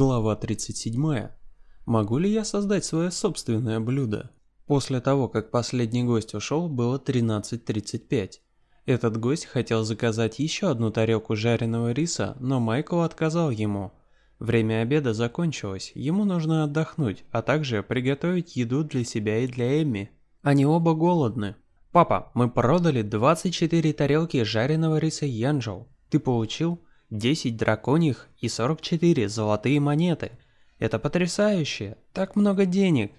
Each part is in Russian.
Глава 37. Могу ли я создать свое собственное блюдо? После того, как последний гость ушел, было 13.35. Этот гость хотел заказать еще одну тарелку жареного риса, но Майкл отказал ему. Время обеда закончилось, ему нужно отдохнуть, а также приготовить еду для себя и для Эми. Они оба голодны. «Папа, мы продали 24 тарелки жареного риса Янджоу. Ты получил?» 10 драконьих и 44 золотые монеты. Это потрясающе, так много денег.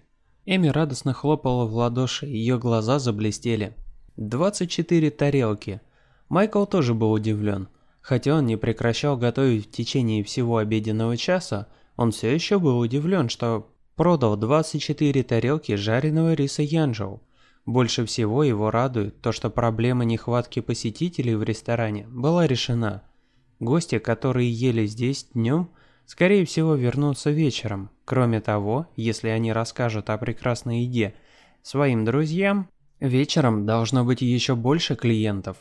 Эми радостно хлопала в ладоши, ее глаза заблестели. 24 тарелки. Майкл тоже был удивлен. Хотя он не прекращал готовить в течение всего обеденного часа, он все еще был удивлен, что продал 24 тарелки жареного риса Янжоу. Больше всего его радует то, что проблема нехватки посетителей в ресторане была решена – Гости, которые ели здесь днем, скорее всего вернутся вечером. Кроме того, если они расскажут о прекрасной еде своим друзьям, вечером должно быть еще больше клиентов.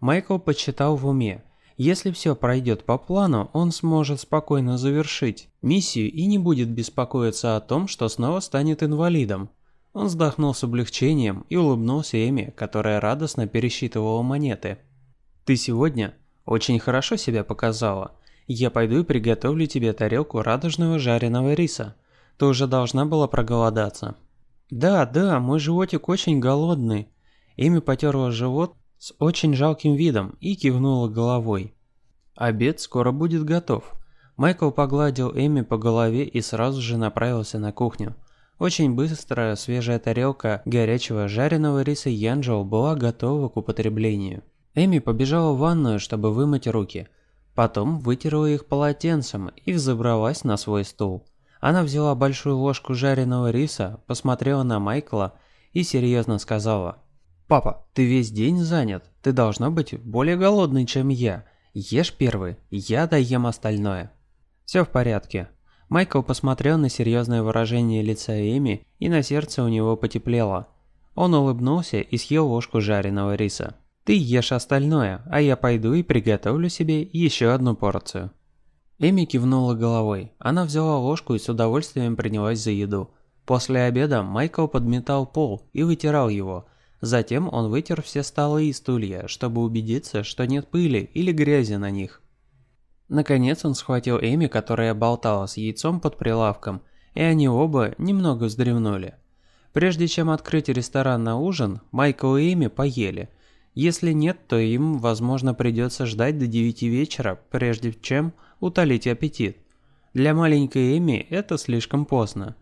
Майкл подсчитал в уме. Если все пройдет по плану, он сможет спокойно завершить миссию и не будет беспокоиться о том, что снова станет инвалидом. Он вздохнул с облегчением и улыбнулся Эми, которая радостно пересчитывала монеты. «Ты сегодня очень хорошо себя показала. Я пойду и приготовлю тебе тарелку радужного жареного риса. Ты уже должна была проголодаться. Да, да, мой животик очень голодный. Эми потерла живот с очень жалким видом и кивнула головой. Обед скоро будет готов. Майкл погладил Эми по голове и сразу же направился на кухню. Очень быстрая свежая тарелка горячего жареного риса Янджоу была готова к употреблению. Эми побежала в ванную, чтобы вымыть руки. Потом вытерла их полотенцем и взобралась на свой стул. Она взяла большую ложку жареного риса, посмотрела на Майкла и серьезно сказала. «Папа, ты весь день занят. Ты должна быть более голодной, чем я. Ешь первый, я доем остальное». «Все в порядке». Майкл посмотрел на серьезное выражение лица Эми, и на сердце у него потеплело. Он улыбнулся и съел ложку жареного риса. Ты ешь остальное, а я пойду и приготовлю себе еще одну порцию. Эми кивнула головой. Она взяла ложку и с удовольствием принялась за еду. После обеда Майкл подметал пол и вытирал его. Затем он вытер все столы и стулья, чтобы убедиться, что нет пыли или грязи на них. Наконец он схватил Эми, которая болтала с яйцом под прилавком, и они оба немного вздремнули. Прежде чем открыть ресторан на ужин, Майкл и Эми поели – если нет, то им, возможно, придется ждать до 9 вечера, прежде чем утолить аппетит. Для маленькой Эми это слишком поздно.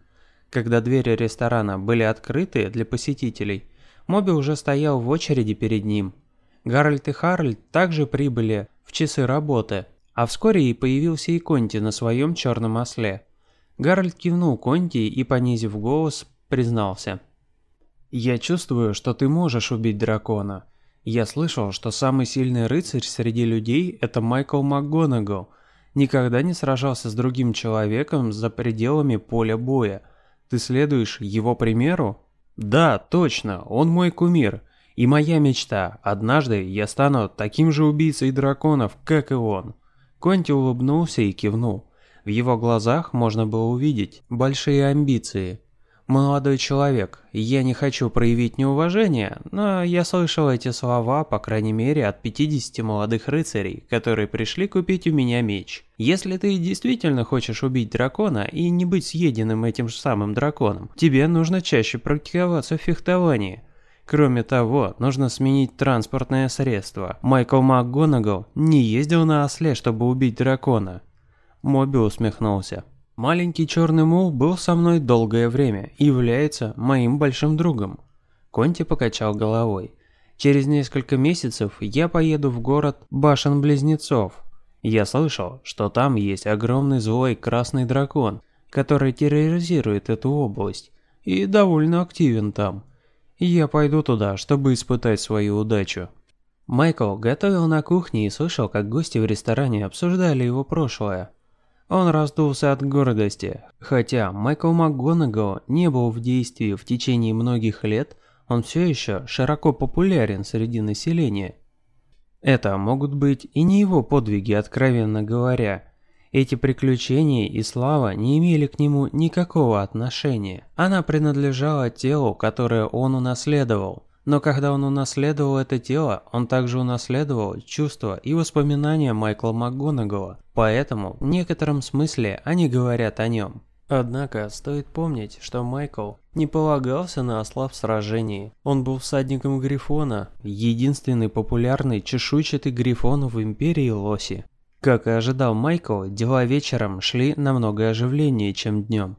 Когда двери ресторана были открыты для посетителей, Моби уже стоял в очереди перед ним. Гарольд и Харальд также прибыли в часы работы, а вскоре и появился и Конти на своем черном осле. Гарольд кивнул Конти и, понизив голос, признался. «Я чувствую, что ты можешь убить дракона. Я слышал, что самый сильный рыцарь среди людей – это Майкл МакГонагал. Никогда не сражался с другим человеком за пределами поля боя. Ты следуешь его примеру? Да, точно, он мой кумир. И моя мечта. Однажды я стану таким же убийцей драконов, как и он. Конти улыбнулся и кивнул. В его глазах можно было увидеть большие амбиции – «Молодой человек, я не хочу проявить неуважение, но я слышал эти слова, по крайней мере, от 50 молодых рыцарей, которые пришли купить у меня меч. Если ты действительно хочешь убить дракона и не быть съеденным этим же самым драконом, тебе нужно чаще практиковаться в фехтовании». Кроме того, нужно сменить транспортное средство. Майкл МакГонагал не ездил на осле, чтобы убить дракона. Моби усмехнулся. Маленький черный мул был со мной долгое время и является моим большим другом. Конти покачал головой. Через несколько месяцев я поеду в город Башен-Близнецов. Я слышал, что там есть огромный злой красный дракон, который терроризирует эту область и довольно активен там. Я пойду туда, чтобы испытать свою удачу. Майкл готовил на кухне и слышал, как гости в ресторане обсуждали его прошлое. Он раздулся от гордости. Хотя Майкл МакГонагал не был в действии в течение многих лет, он все еще широко популярен среди населения. Это могут быть и не его подвиги, откровенно говоря. Эти приключения и слава не имели к нему никакого отношения. Она принадлежала телу, которое он унаследовал. Но когда он унаследовал это тело, он также унаследовал чувства и воспоминания Майкла МакГонагала. Поэтому, в некотором смысле, они говорят о нем. Однако, стоит помнить, что Майкл не полагался на осла в сражении. Он был всадником Грифона, единственный популярный чешуйчатый Грифон в Империи Лоси. Как и ожидал Майкл, дела вечером шли намного оживленнее, чем днем.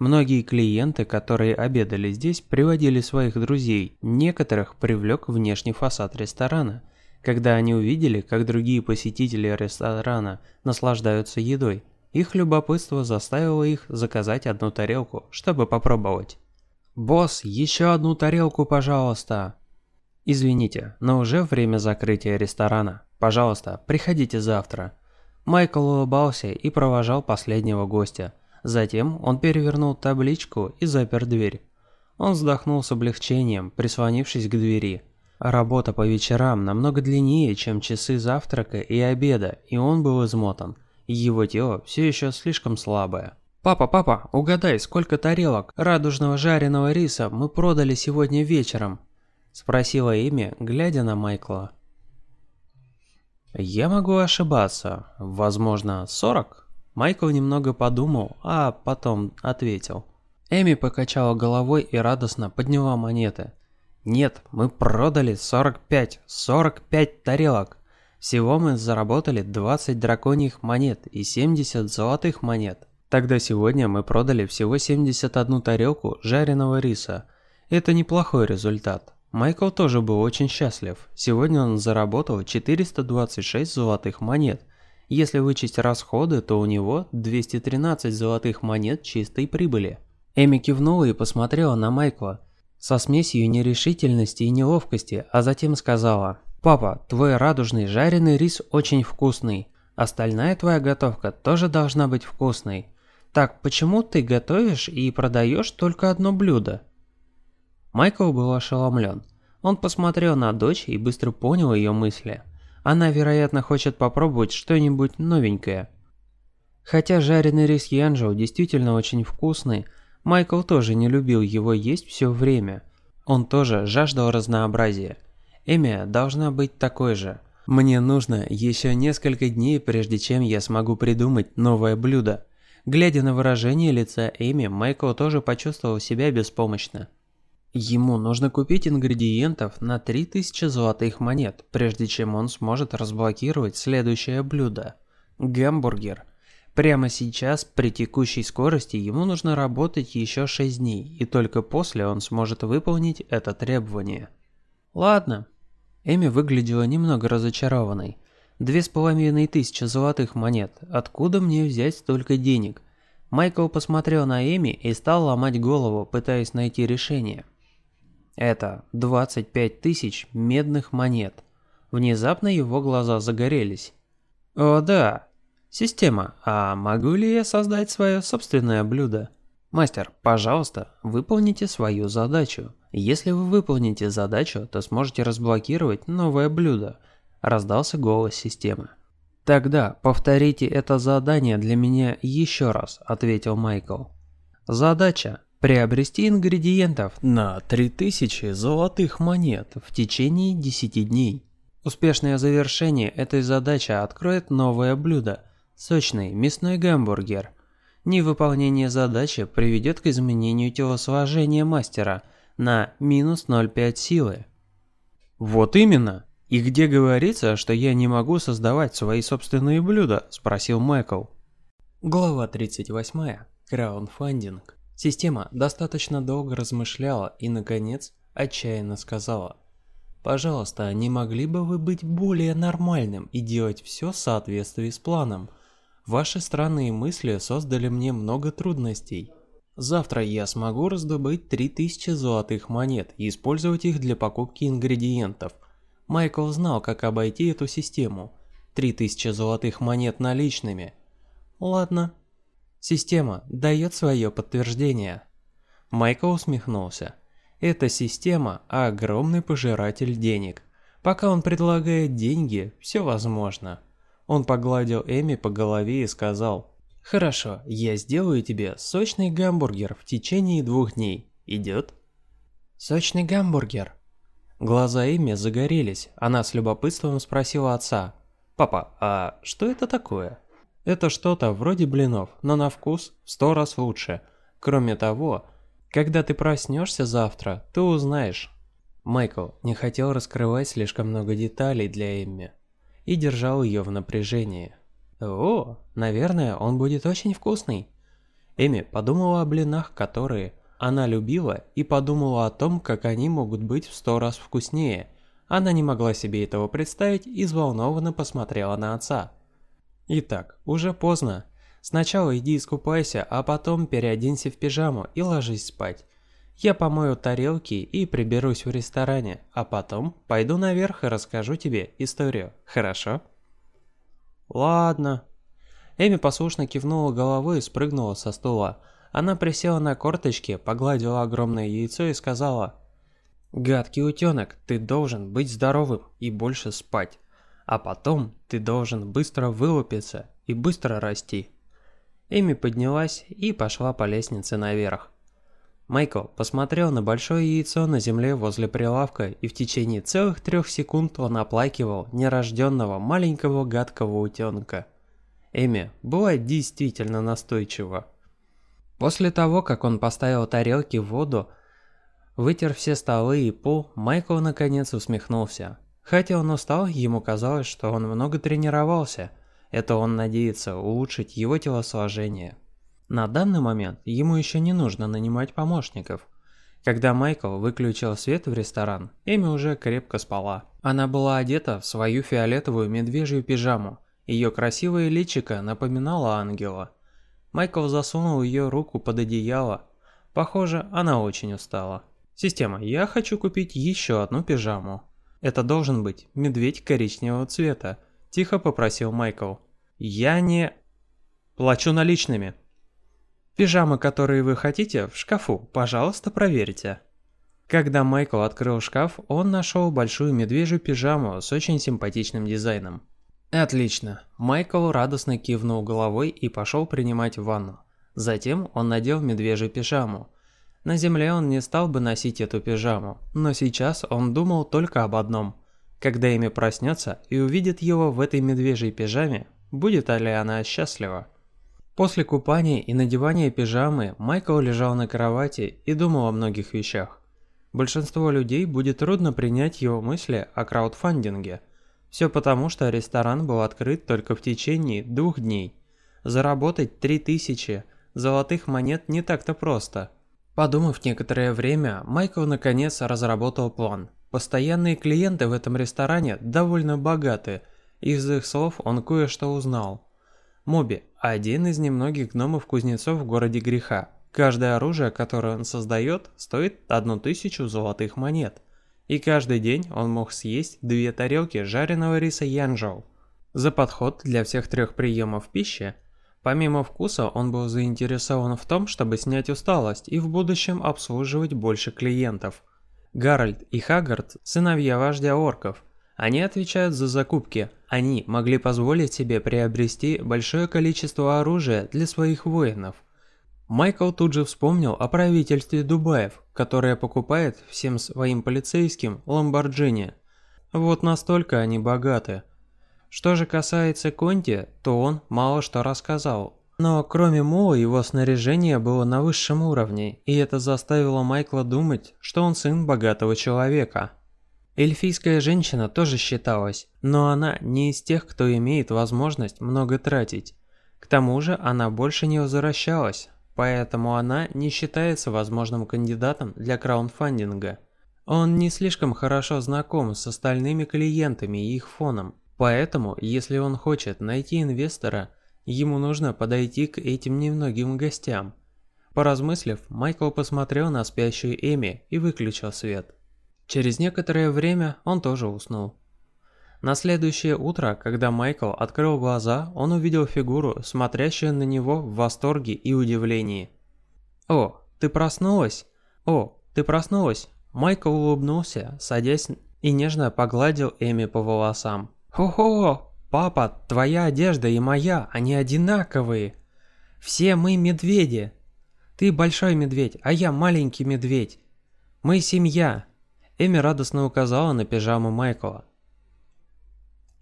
Многие клиенты, которые обедали здесь, приводили своих друзей, некоторых привлек внешний фасад ресторана. Когда они увидели, как другие посетители ресторана наслаждаются едой, их любопытство заставило их заказать одну тарелку, чтобы попробовать. «Босс, еще одну тарелку, пожалуйста!» «Извините, но уже время закрытия ресторана. Пожалуйста, приходите завтра». Майкл улыбался и провожал последнего гостя – Затем он перевернул табличку и запер дверь. Он вздохнул с облегчением, прислонившись к двери. Работа по вечерам намного длиннее, чем часы завтрака и обеда, и он был измотан. Его тело все еще слишком слабое. «Папа, папа, угадай, сколько тарелок радужного жареного риса мы продали сегодня вечером?» Спросила Эми, глядя на Майкла. «Я могу ошибаться. Возможно, сорок?» Майкл немного подумал, а потом ответил. Эми покачала головой и радостно подняла монеты. «Нет, мы продали 45, 45 тарелок. Всего мы заработали 20 драконьих монет и 70 золотых монет. Тогда сегодня мы продали всего 71 тарелку жареного риса. Это неплохой результат. Майкл тоже был очень счастлив. Сегодня он заработал 426 золотых монет если вычесть расходы, то у него 213 золотых монет чистой прибыли. Эми кивнула и посмотрела на Майкла со смесью нерешительности и неловкости, а затем сказала «Папа, твой радужный жареный рис очень вкусный. Остальная твоя готовка тоже должна быть вкусной. Так почему ты готовишь и продаешь только одно блюдо?» Майкл был ошеломлен. Он посмотрел на дочь и быстро понял ее мысли. Она, вероятно, хочет попробовать что-нибудь новенькое. Хотя жареный рис Янжоу действительно очень вкусный, Майкл тоже не любил его есть все время. Он тоже жаждал разнообразия. Эми должна быть такой же. Мне нужно еще несколько дней, прежде чем я смогу придумать новое блюдо. Глядя на выражение лица Эми, Майкл тоже почувствовал себя беспомощно. Ему нужно купить ингредиентов на 3000 золотых монет, прежде чем он сможет разблокировать следующее блюдо. Гамбургер. Прямо сейчас, при текущей скорости, ему нужно работать еще 6 дней, и только после он сможет выполнить это требование. Ладно. Эми выглядела немного разочарованной. Две с половиной тысячи золотых монет. Откуда мне взять столько денег? Майкл посмотрел на Эми и стал ломать голову, пытаясь найти решение. Это 25 тысяч медных монет. Внезапно его глаза загорелись. О да, система, а могу ли я создать свое собственное блюдо? Мастер, пожалуйста, выполните свою задачу. Если вы выполните задачу, то сможете разблокировать новое блюдо. Раздался голос системы. Тогда повторите это задание для меня еще раз, ответил Майкл. Задача Приобрести ингредиентов на 3000 золотых монет в течение 10 дней. Успешное завершение этой задачи откроет новое блюдо – сочный мясной гамбургер. Невыполнение задачи приведет к изменению телосложения мастера на минус 0,5 силы. Вот именно. И где говорится, что я не могу создавать свои собственные блюда? Спросил Майкл. Глава 38. Краундфандинг. Система достаточно долго размышляла и, наконец, отчаянно сказала. «Пожалуйста, не могли бы вы быть более нормальным и делать все в соответствии с планом? Ваши странные мысли создали мне много трудностей. Завтра я смогу раздобыть 3000 золотых монет и использовать их для покупки ингредиентов. Майкл знал, как обойти эту систему. 3000 золотых монет наличными. Ладно, Система дает свое подтверждение. Майкл усмехнулся. Эта система – огромный пожиратель денег. Пока он предлагает деньги, все возможно. Он погладил Эми по голове и сказал, «Хорошо, я сделаю тебе сочный гамбургер в течение двух дней. Идет?» «Сочный гамбургер». Глаза Эми загорелись. Она с любопытством спросила отца, «Папа, а что это такое?» Это что-то вроде блинов, но на вкус в сто раз лучше. Кроме того, когда ты проснешься завтра, ты узнаешь. Майкл не хотел раскрывать слишком много деталей для Эмми и держал ее в напряжении. О, наверное, он будет очень вкусный. Эми подумала о блинах, которые она любила, и подумала о том, как они могут быть в сто раз вкуснее. Она не могла себе этого представить и взволнованно посмотрела на отца. Итак, уже поздно. Сначала иди искупайся, а потом переоденься в пижаму и ложись спать. Я помою тарелки и приберусь в ресторане, а потом пойду наверх и расскажу тебе историю, хорошо? Ладно. Эми послушно кивнула головой и спрыгнула со стула. Она присела на корточки, погладила огромное яйцо и сказала, «Гадкий утенок, ты должен быть здоровым и больше спать. А потом ты должен быстро вылупиться и быстро расти. Эми поднялась и пошла по лестнице наверх. Майкл посмотрел на большое яйцо на земле возле прилавка, и в течение целых трех секунд он оплакивал нерожденного маленького гадкого утенка. Эми была действительно настойчива. После того, как он поставил тарелки в воду, вытер все столы и пол, Майкл наконец усмехнулся. Хотя он устал, ему казалось, что он много тренировался. Это он надеется улучшить его телосложение. На данный момент ему еще не нужно нанимать помощников. Когда Майкл выключил свет в ресторан, Эми уже крепко спала. Она была одета в свою фиолетовую медвежью пижаму. Ее красивое личико напоминало ангела. Майкл засунул ее руку под одеяло. Похоже, она очень устала. Система, я хочу купить еще одну пижаму. Это должен быть медведь коричневого цвета, тихо попросил Майкл. Я не... Плачу наличными. Пижамы, которые вы хотите, в шкафу, пожалуйста, проверьте. Когда Майкл открыл шкаф, он нашел большую медвежью пижаму с очень симпатичным дизайном. Отлично. Майкл радостно кивнул головой и пошел принимать ванну. Затем он надел медвежью пижаму. На земле он не стал бы носить эту пижаму, но сейчас он думал только об одном. Когда Эми проснется и увидит его в этой медвежьей пижаме, будет ли она счастлива? После купания и надевания пижамы Майкл лежал на кровати и думал о многих вещах. Большинство людей будет трудно принять его мысли о краудфандинге. Все потому, что ресторан был открыт только в течение двух дней. Заработать 3000 золотых монет не так-то просто – Подумав некоторое время, Майкл наконец разработал план. Постоянные клиенты в этом ресторане довольно богаты, из их слов он кое-что узнал. Моби – один из немногих гномов-кузнецов в городе греха. Каждое оружие, которое он создает, стоит одну тысячу золотых монет. И каждый день он мог съесть две тарелки жареного риса янжоу. За подход для всех трех приемов пищи – Помимо вкуса, он был заинтересован в том, чтобы снять усталость и в будущем обслуживать больше клиентов. Гарольд и Хагард – сыновья вождя орков. Они отвечают за закупки. Они могли позволить себе приобрести большое количество оружия для своих воинов. Майкл тут же вспомнил о правительстве Дубаев, которое покупает всем своим полицейским Ламборджини. Вот настолько они богаты – что же касается Конти, то он мало что рассказал. Но кроме Мо, его снаряжение было на высшем уровне, и это заставило Майкла думать, что он сын богатого человека. Эльфийская женщина тоже считалась, но она не из тех, кто имеет возможность много тратить. К тому же она больше не возвращалась, поэтому она не считается возможным кандидатом для краундфандинга. Он не слишком хорошо знаком с остальными клиентами и их фоном, Поэтому, если он хочет найти инвестора, ему нужно подойти к этим немногим гостям. Поразмыслив, Майкл посмотрел на спящую Эми и выключил свет. Через некоторое время он тоже уснул. На следующее утро, когда Майкл открыл глаза, он увидел фигуру, смотрящую на него в восторге и удивлении. «О, ты проснулась? О, ты проснулась?» Майкл улыбнулся, садясь и нежно погладил Эми по волосам. «Хо-хо!» Папа, твоя одежда и моя, они одинаковые. Все мы медведи. Ты большой медведь, а я маленький медведь. Мы семья. Эми радостно указала на пижаму Майкла.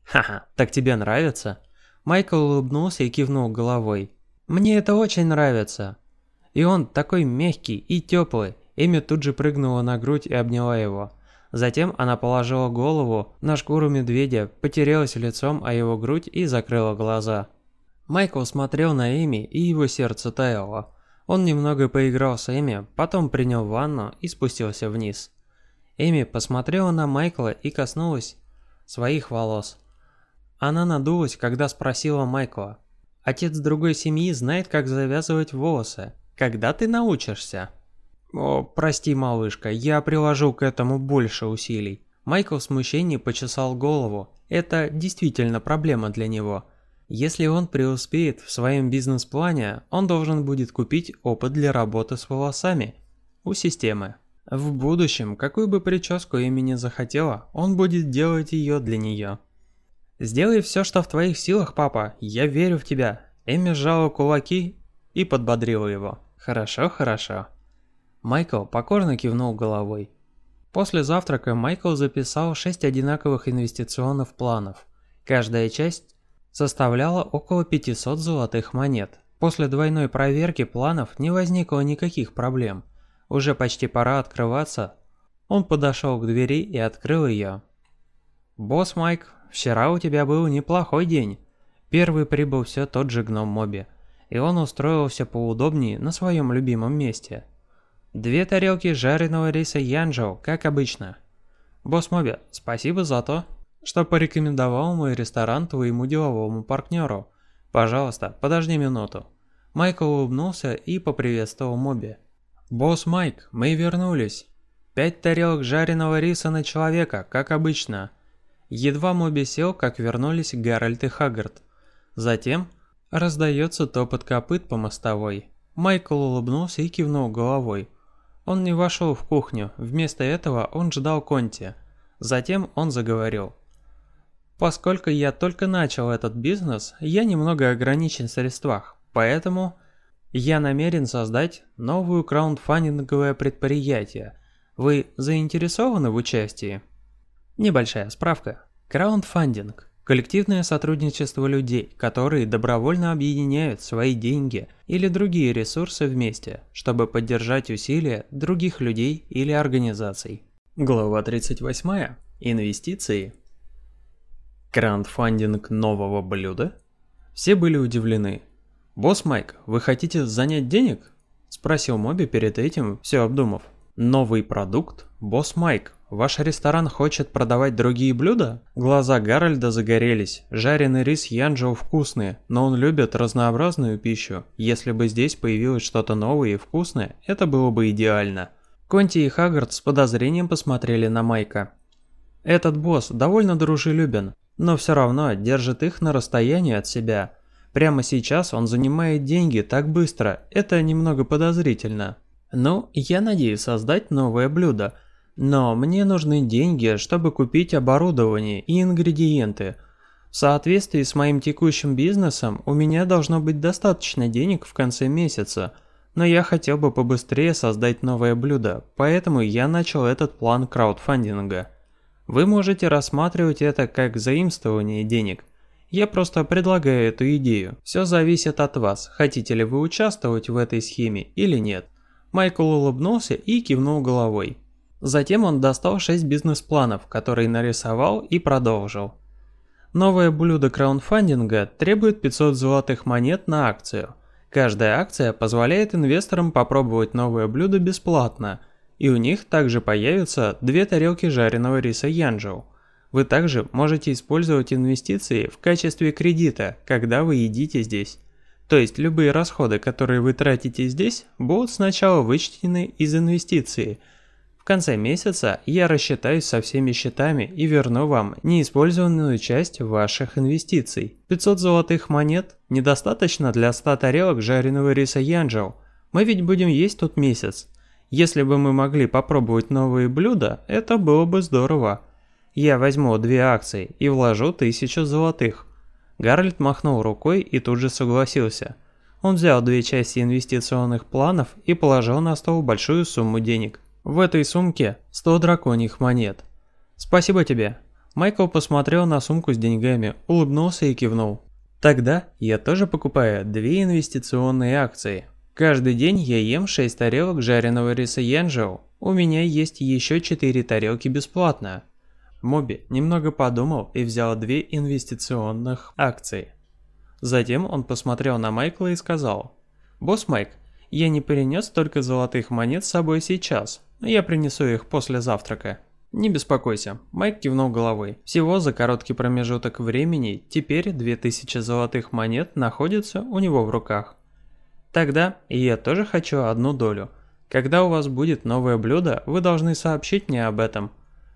«Ха-ха, так тебе нравится?» Майкл улыбнулся и кивнул головой. «Мне это очень нравится». И он такой мягкий и теплый. Эми тут же прыгнула на грудь и обняла его. Затем она положила голову на шкуру медведя, потерялась лицом о его грудь и закрыла глаза. Майкл смотрел на Эми, и его сердце таяло. Он немного поиграл с Эми, потом принял ванну и спустился вниз. Эми посмотрела на Майкла и коснулась своих волос. Она надулась, когда спросила Майкла. «Отец другой семьи знает, как завязывать волосы. Когда ты научишься?» «О, прости, малышка, я приложу к этому больше усилий». Майкл в смущении почесал голову. Это действительно проблема для него. Если он преуспеет в своем бизнес-плане, он должен будет купить опыт для работы с волосами у системы. В будущем, какую бы прическу Эми не захотела, он будет делать ее для нее. «Сделай все, что в твоих силах, папа, я верю в тебя». Эми сжала кулаки и подбодрила его. «Хорошо, хорошо». Майкл покорно кивнул головой. После завтрака Майкл записал шесть одинаковых инвестиционных планов. Каждая часть составляла около 500 золотых монет. После двойной проверки планов не возникло никаких проблем. Уже почти пора открываться. Он подошел к двери и открыл ее. «Босс Майк, вчера у тебя был неплохой день». Первый прибыл все тот же гном Моби, и он устроился поудобнее на своем любимом месте. Две тарелки жареного риса Янжоу, как обычно. Босс Моби, спасибо за то, что порекомендовал мой ресторан твоему деловому партнеру. Пожалуйста, подожди минуту. Майкл улыбнулся и поприветствовал Моби. Босс Майк, мы вернулись. Пять тарелок жареного риса на человека, как обычно. Едва Моби сел, как вернулись Гарольд и Хаггард. Затем раздается топот копыт по мостовой. Майкл улыбнулся и кивнул головой. Он не вошел в кухню, вместо этого он ждал Конти. Затем он заговорил. Поскольку я только начал этот бизнес, я немного ограничен в средствах, поэтому я намерен создать новую краундфандинговое предприятие. Вы заинтересованы в участии? Небольшая справка. Краундфандинг – коллективное сотрудничество людей, которые добровольно объединяют свои деньги или другие ресурсы вместе, чтобы поддержать усилия других людей или организаций. Глава 38. Инвестиции Краундфандинг нового блюда? Все были удивлены. «Босс Майк, вы хотите занять денег?» Спросил Моби перед этим, все обдумав. «Новый продукт? Босс Майк, ваш ресторан хочет продавать другие блюда?» Глаза Гарольда загорелись. Жареный рис Янджоу вкусный, но он любит разнообразную пищу. Если бы здесь появилось что-то новое и вкусное, это было бы идеально. Конти и Хаггард с подозрением посмотрели на Майка. Этот босс довольно дружелюбен, но все равно держит их на расстоянии от себя. Прямо сейчас он занимает деньги так быстро, это немного подозрительно. Ну, я надеюсь создать новое блюдо, но мне нужны деньги, чтобы купить оборудование и ингредиенты. В соответствии с моим текущим бизнесом у меня должно быть достаточно денег в конце месяца, но я хотел бы побыстрее создать новое блюдо, поэтому я начал этот план краудфандинга. Вы можете рассматривать это как заимствование денег. Я просто предлагаю эту идею. Все зависит от вас, хотите ли вы участвовать в этой схеме или нет. Майкл улыбнулся и кивнул головой. Затем он достал 6 бизнес-планов, которые нарисовал и продолжил. Новое блюдо краундфандинга требует 500 золотых монет на акцию. Каждая акция позволяет инвесторам попробовать новое блюдо бесплатно – и у них также появятся две тарелки жареного риса Янжоу. Вы также можете использовать инвестиции в качестве кредита, когда вы едите здесь. То есть любые расходы, которые вы тратите здесь, будут сначала вычтены из инвестиции. Конце месяца я рассчитаюсь со всеми счетами и верну вам неиспользованную часть ваших инвестиций. 500 золотых монет недостаточно для 100 тарелок жареного риса Янжоу. Мы ведь будем есть тут месяц. Если бы мы могли попробовать новые блюда, это было бы здорово. Я возьму две акции и вложу тысячу золотых. Гарольд махнул рукой и тут же согласился. Он взял две части инвестиционных планов и положил на стол большую сумму денег. В этой сумке 100 драконьих монет. «Спасибо тебе». Майкл посмотрел на сумку с деньгами, улыбнулся и кивнул. «Тогда я тоже покупаю две инвестиционные акции. Каждый день я ем 6 тарелок жареного риса Янжоу. У меня есть еще 4 тарелки бесплатно». Моби немного подумал и взял две инвестиционных акции. Затем он посмотрел на Майкла и сказал, «Босс Майк, я не перенес только золотых монет с собой сейчас, я принесу их после завтрака». «Не беспокойся», Майк кивнул головой. «Всего за короткий промежуток времени теперь 2000 золотых монет находятся у него в руках. Тогда я тоже хочу одну долю. Когда у вас будет новое блюдо, вы должны сообщить мне об этом.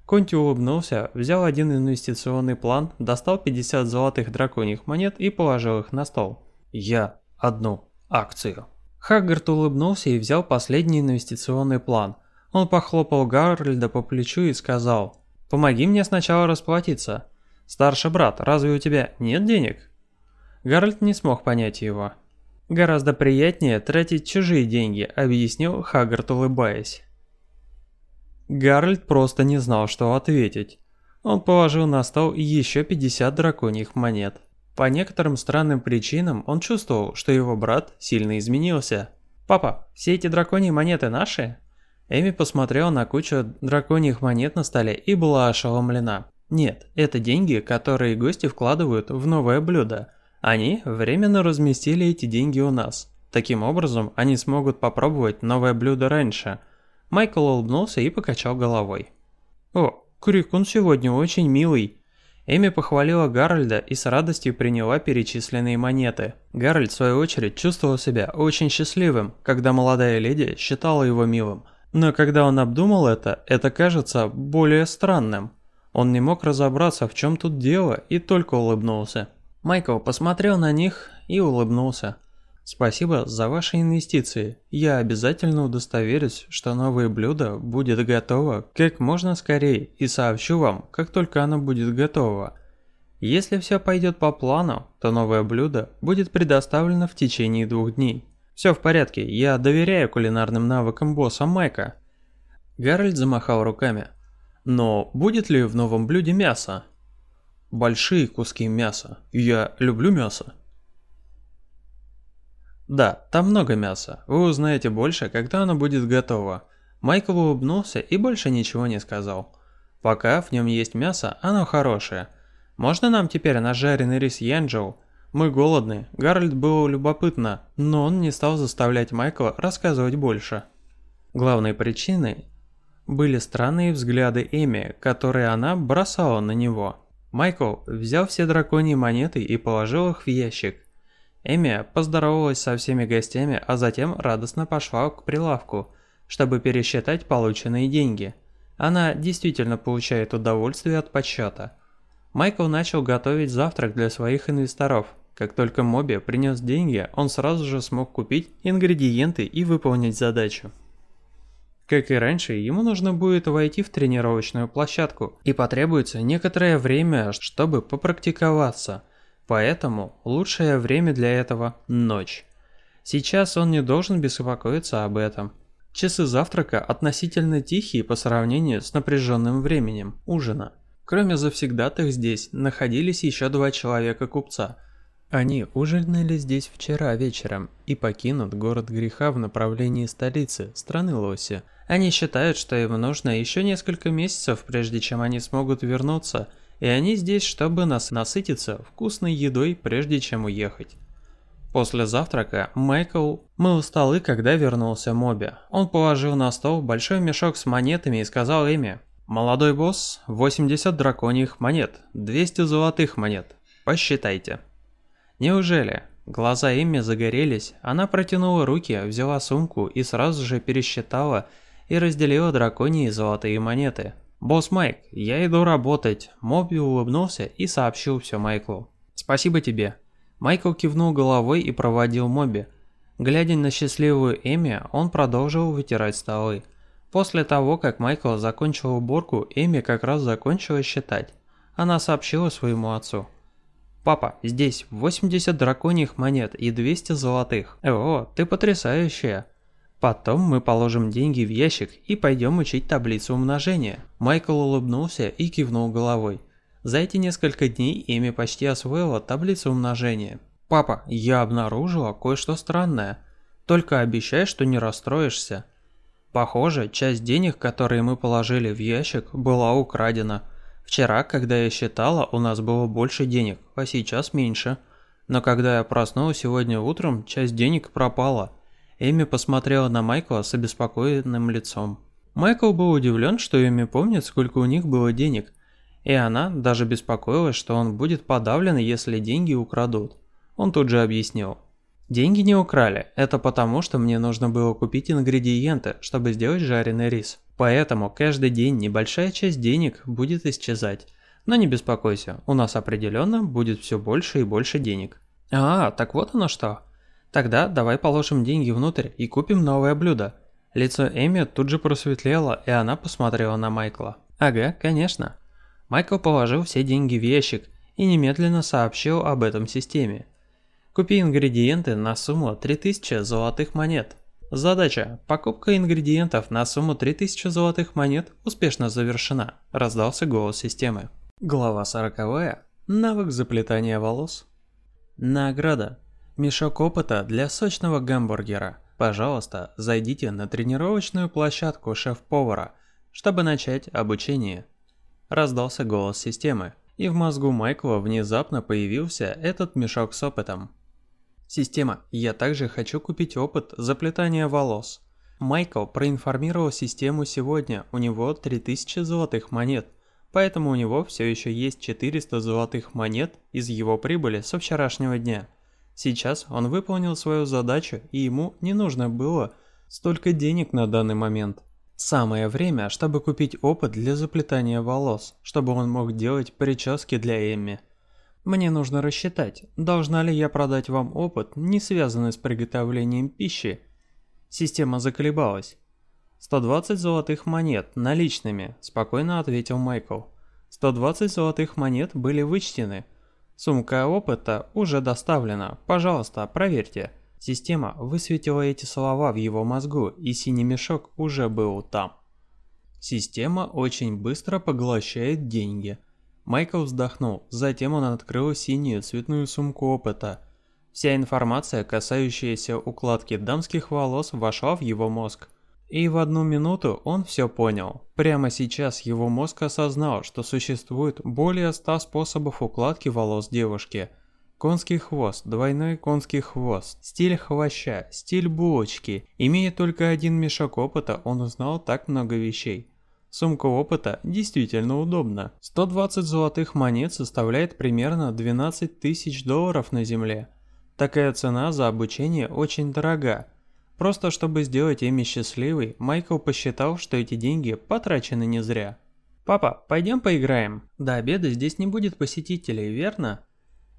Конти улыбнулся, взял один инвестиционный план, достал 50 золотых драконьих монет и положил их на стол. «Я одну акцию». Хаггард улыбнулся и взял последний инвестиционный план. Он похлопал Гарольда по плечу и сказал, «Помоги мне сначала расплатиться. Старший брат, разве у тебя нет денег?» Гарольд не смог понять его. «Гораздо приятнее тратить чужие деньги», — объяснил Хаггард, улыбаясь. Гарольд просто не знал, что ответить. Он положил на стол еще 50 драконьих монет. По некоторым странным причинам он чувствовал, что его брат сильно изменился. «Папа, все эти драконьи монеты наши?» Эми посмотрела на кучу драконьих монет на столе и была ошеломлена. Нет, это деньги, которые гости вкладывают в новое блюдо. Они временно разместили эти деньги у нас. Таким образом, они смогут попробовать новое блюдо раньше – Майкл улыбнулся и покачал головой. «О, Крик, он сегодня очень милый». Эми похвалила Гарольда и с радостью приняла перечисленные монеты. Гарольд, в свою очередь, чувствовал себя очень счастливым, когда молодая леди считала его милым. Но когда он обдумал это, это кажется более странным. Он не мог разобраться, в чем тут дело, и только улыбнулся. Майкл посмотрел на них и улыбнулся. Спасибо за ваши инвестиции. Я обязательно удостоверюсь, что новое блюдо будет готово как можно скорее и сообщу вам, как только оно будет готово. Если все пойдет по плану, то новое блюдо будет предоставлено в течение двух дней. Все в порядке, я доверяю кулинарным навыкам босса Майка. Гарольд замахал руками. Но будет ли в новом блюде мясо? Большие куски мяса. Я люблю мясо. Да, там много мяса. Вы узнаете больше, когда оно будет готово. Майкл улыбнулся и больше ничего не сказал. Пока в нем есть мясо, оно хорошее. Можно нам теперь наш жареный рис Янчжоу? Мы голодны. Гарольду было любопытно, но он не стал заставлять Майкла рассказывать больше. Главной причиной были странные взгляды Эми, которые она бросала на него. Майкл взял все драконьи монеты и положил их в ящик. Эми поздоровалась со всеми гостями, а затем радостно пошла к прилавку, чтобы пересчитать полученные деньги. Она действительно получает удовольствие от подсчета. Майкл начал готовить завтрак для своих инвесторов. Как только Моби принес деньги, он сразу же смог купить ингредиенты и выполнить задачу. Как и раньше, ему нужно будет войти в тренировочную площадку, и потребуется некоторое время, чтобы попрактиковаться – Поэтому лучшее время для этого – ночь. Сейчас он не должен беспокоиться об этом. Часы завтрака относительно тихие по сравнению с напряженным временем ужина. Кроме завсегдатых здесь находились еще два человека-купца. Они ужинали здесь вчера вечером и покинут город греха в направлении столицы, страны Лоси. Они считают, что им нужно еще несколько месяцев, прежде чем они смогут вернуться – и они здесь, чтобы нас насытиться вкусной едой, прежде чем уехать. После завтрака Майкл мыл столы, когда вернулся Моби. Он положил на стол большой мешок с монетами и сказал Эми, «Молодой босс, 80 драконьих монет, 200 золотых монет. Посчитайте». «Неужели?» Глаза Эми загорелись, она протянула руки, взяла сумку и сразу же пересчитала и разделила драконьи золотые монеты. «Босс Майк, я иду работать», Моби улыбнулся и сообщил все Майклу. «Спасибо тебе». Майкл кивнул головой и проводил Моби. Глядя на счастливую Эми, он продолжил вытирать столы. После того, как Майкл закончил уборку, Эми как раз закончила считать. Она сообщила своему отцу. «Папа, здесь 80 драконьих монет и 200 золотых. О, ты потрясающая!» Потом мы положим деньги в ящик и пойдем учить таблицу умножения. Майкл улыбнулся и кивнул головой. За эти несколько дней Эми почти освоила таблицу умножения. «Папа, я обнаружила кое-что странное. Только обещай, что не расстроишься». Похоже, часть денег, которые мы положили в ящик, была украдена. Вчера, когда я считала, у нас было больше денег, а сейчас меньше. Но когда я проснулась сегодня утром, часть денег пропала. Эми посмотрела на Майкла с обеспокоенным лицом. Майкл был удивлен, что Эми помнит, сколько у них было денег. И она даже беспокоилась, что он будет подавлен, если деньги украдут. Он тут же объяснил. Деньги не украли, это потому, что мне нужно было купить ингредиенты, чтобы сделать жареный рис. Поэтому каждый день небольшая часть денег будет исчезать. Но не беспокойся, у нас определенно будет все больше и больше денег. А, так вот оно что. Тогда давай положим деньги внутрь и купим новое блюдо. Лицо Эми тут же просветлело, и она посмотрела на Майкла. Ага, конечно. Майкл положил все деньги в ящик и немедленно сообщил об этом системе. Купи ингредиенты на сумму 3000 золотых монет. Задача. Покупка ингредиентов на сумму 3000 золотых монет успешно завершена. Раздался голос системы. Глава 40. Навык заплетания волос. Награда. Мешок опыта для сочного гамбургера. Пожалуйста, зайдите на тренировочную площадку шеф-повара, чтобы начать обучение. Раздался голос системы, и в мозгу Майкла внезапно появился этот мешок с опытом. Система, я также хочу купить опыт заплетания волос. Майкл проинформировал систему сегодня, у него 3000 золотых монет, поэтому у него все еще есть 400 золотых монет из его прибыли со вчерашнего дня. Сейчас он выполнил свою задачу и ему не нужно было столько денег на данный момент. Самое время, чтобы купить опыт для заплетания волос, чтобы он мог делать прически для Эмми. Мне нужно рассчитать, должна ли я продать вам опыт, не связанный с приготовлением пищи. Система заколебалась. 120 золотых монет наличными, спокойно ответил Майкл. 120 золотых монет были вычтены. Сумка опыта уже доставлена, пожалуйста, проверьте. Система высветила эти слова в его мозгу, и синий мешок уже был там. Система очень быстро поглощает деньги. Майкл вздохнул, затем он открыл синюю цветную сумку опыта. Вся информация, касающаяся укладки дамских волос, вошла в его мозг. И в одну минуту он все понял. Прямо сейчас его мозг осознал, что существует более ста способов укладки волос девушки. Конский хвост, двойной конский хвост, стиль хвоща, стиль булочки. Имея только один мешок опыта, он узнал так много вещей. Сумка опыта действительно удобна. 120 золотых монет составляет примерно 12 тысяч долларов на земле. Такая цена за обучение очень дорога. Просто чтобы сделать Эми счастливой, Майкл посчитал, что эти деньги потрачены не зря. «Папа, пойдем поиграем? До обеда здесь не будет посетителей, верно?»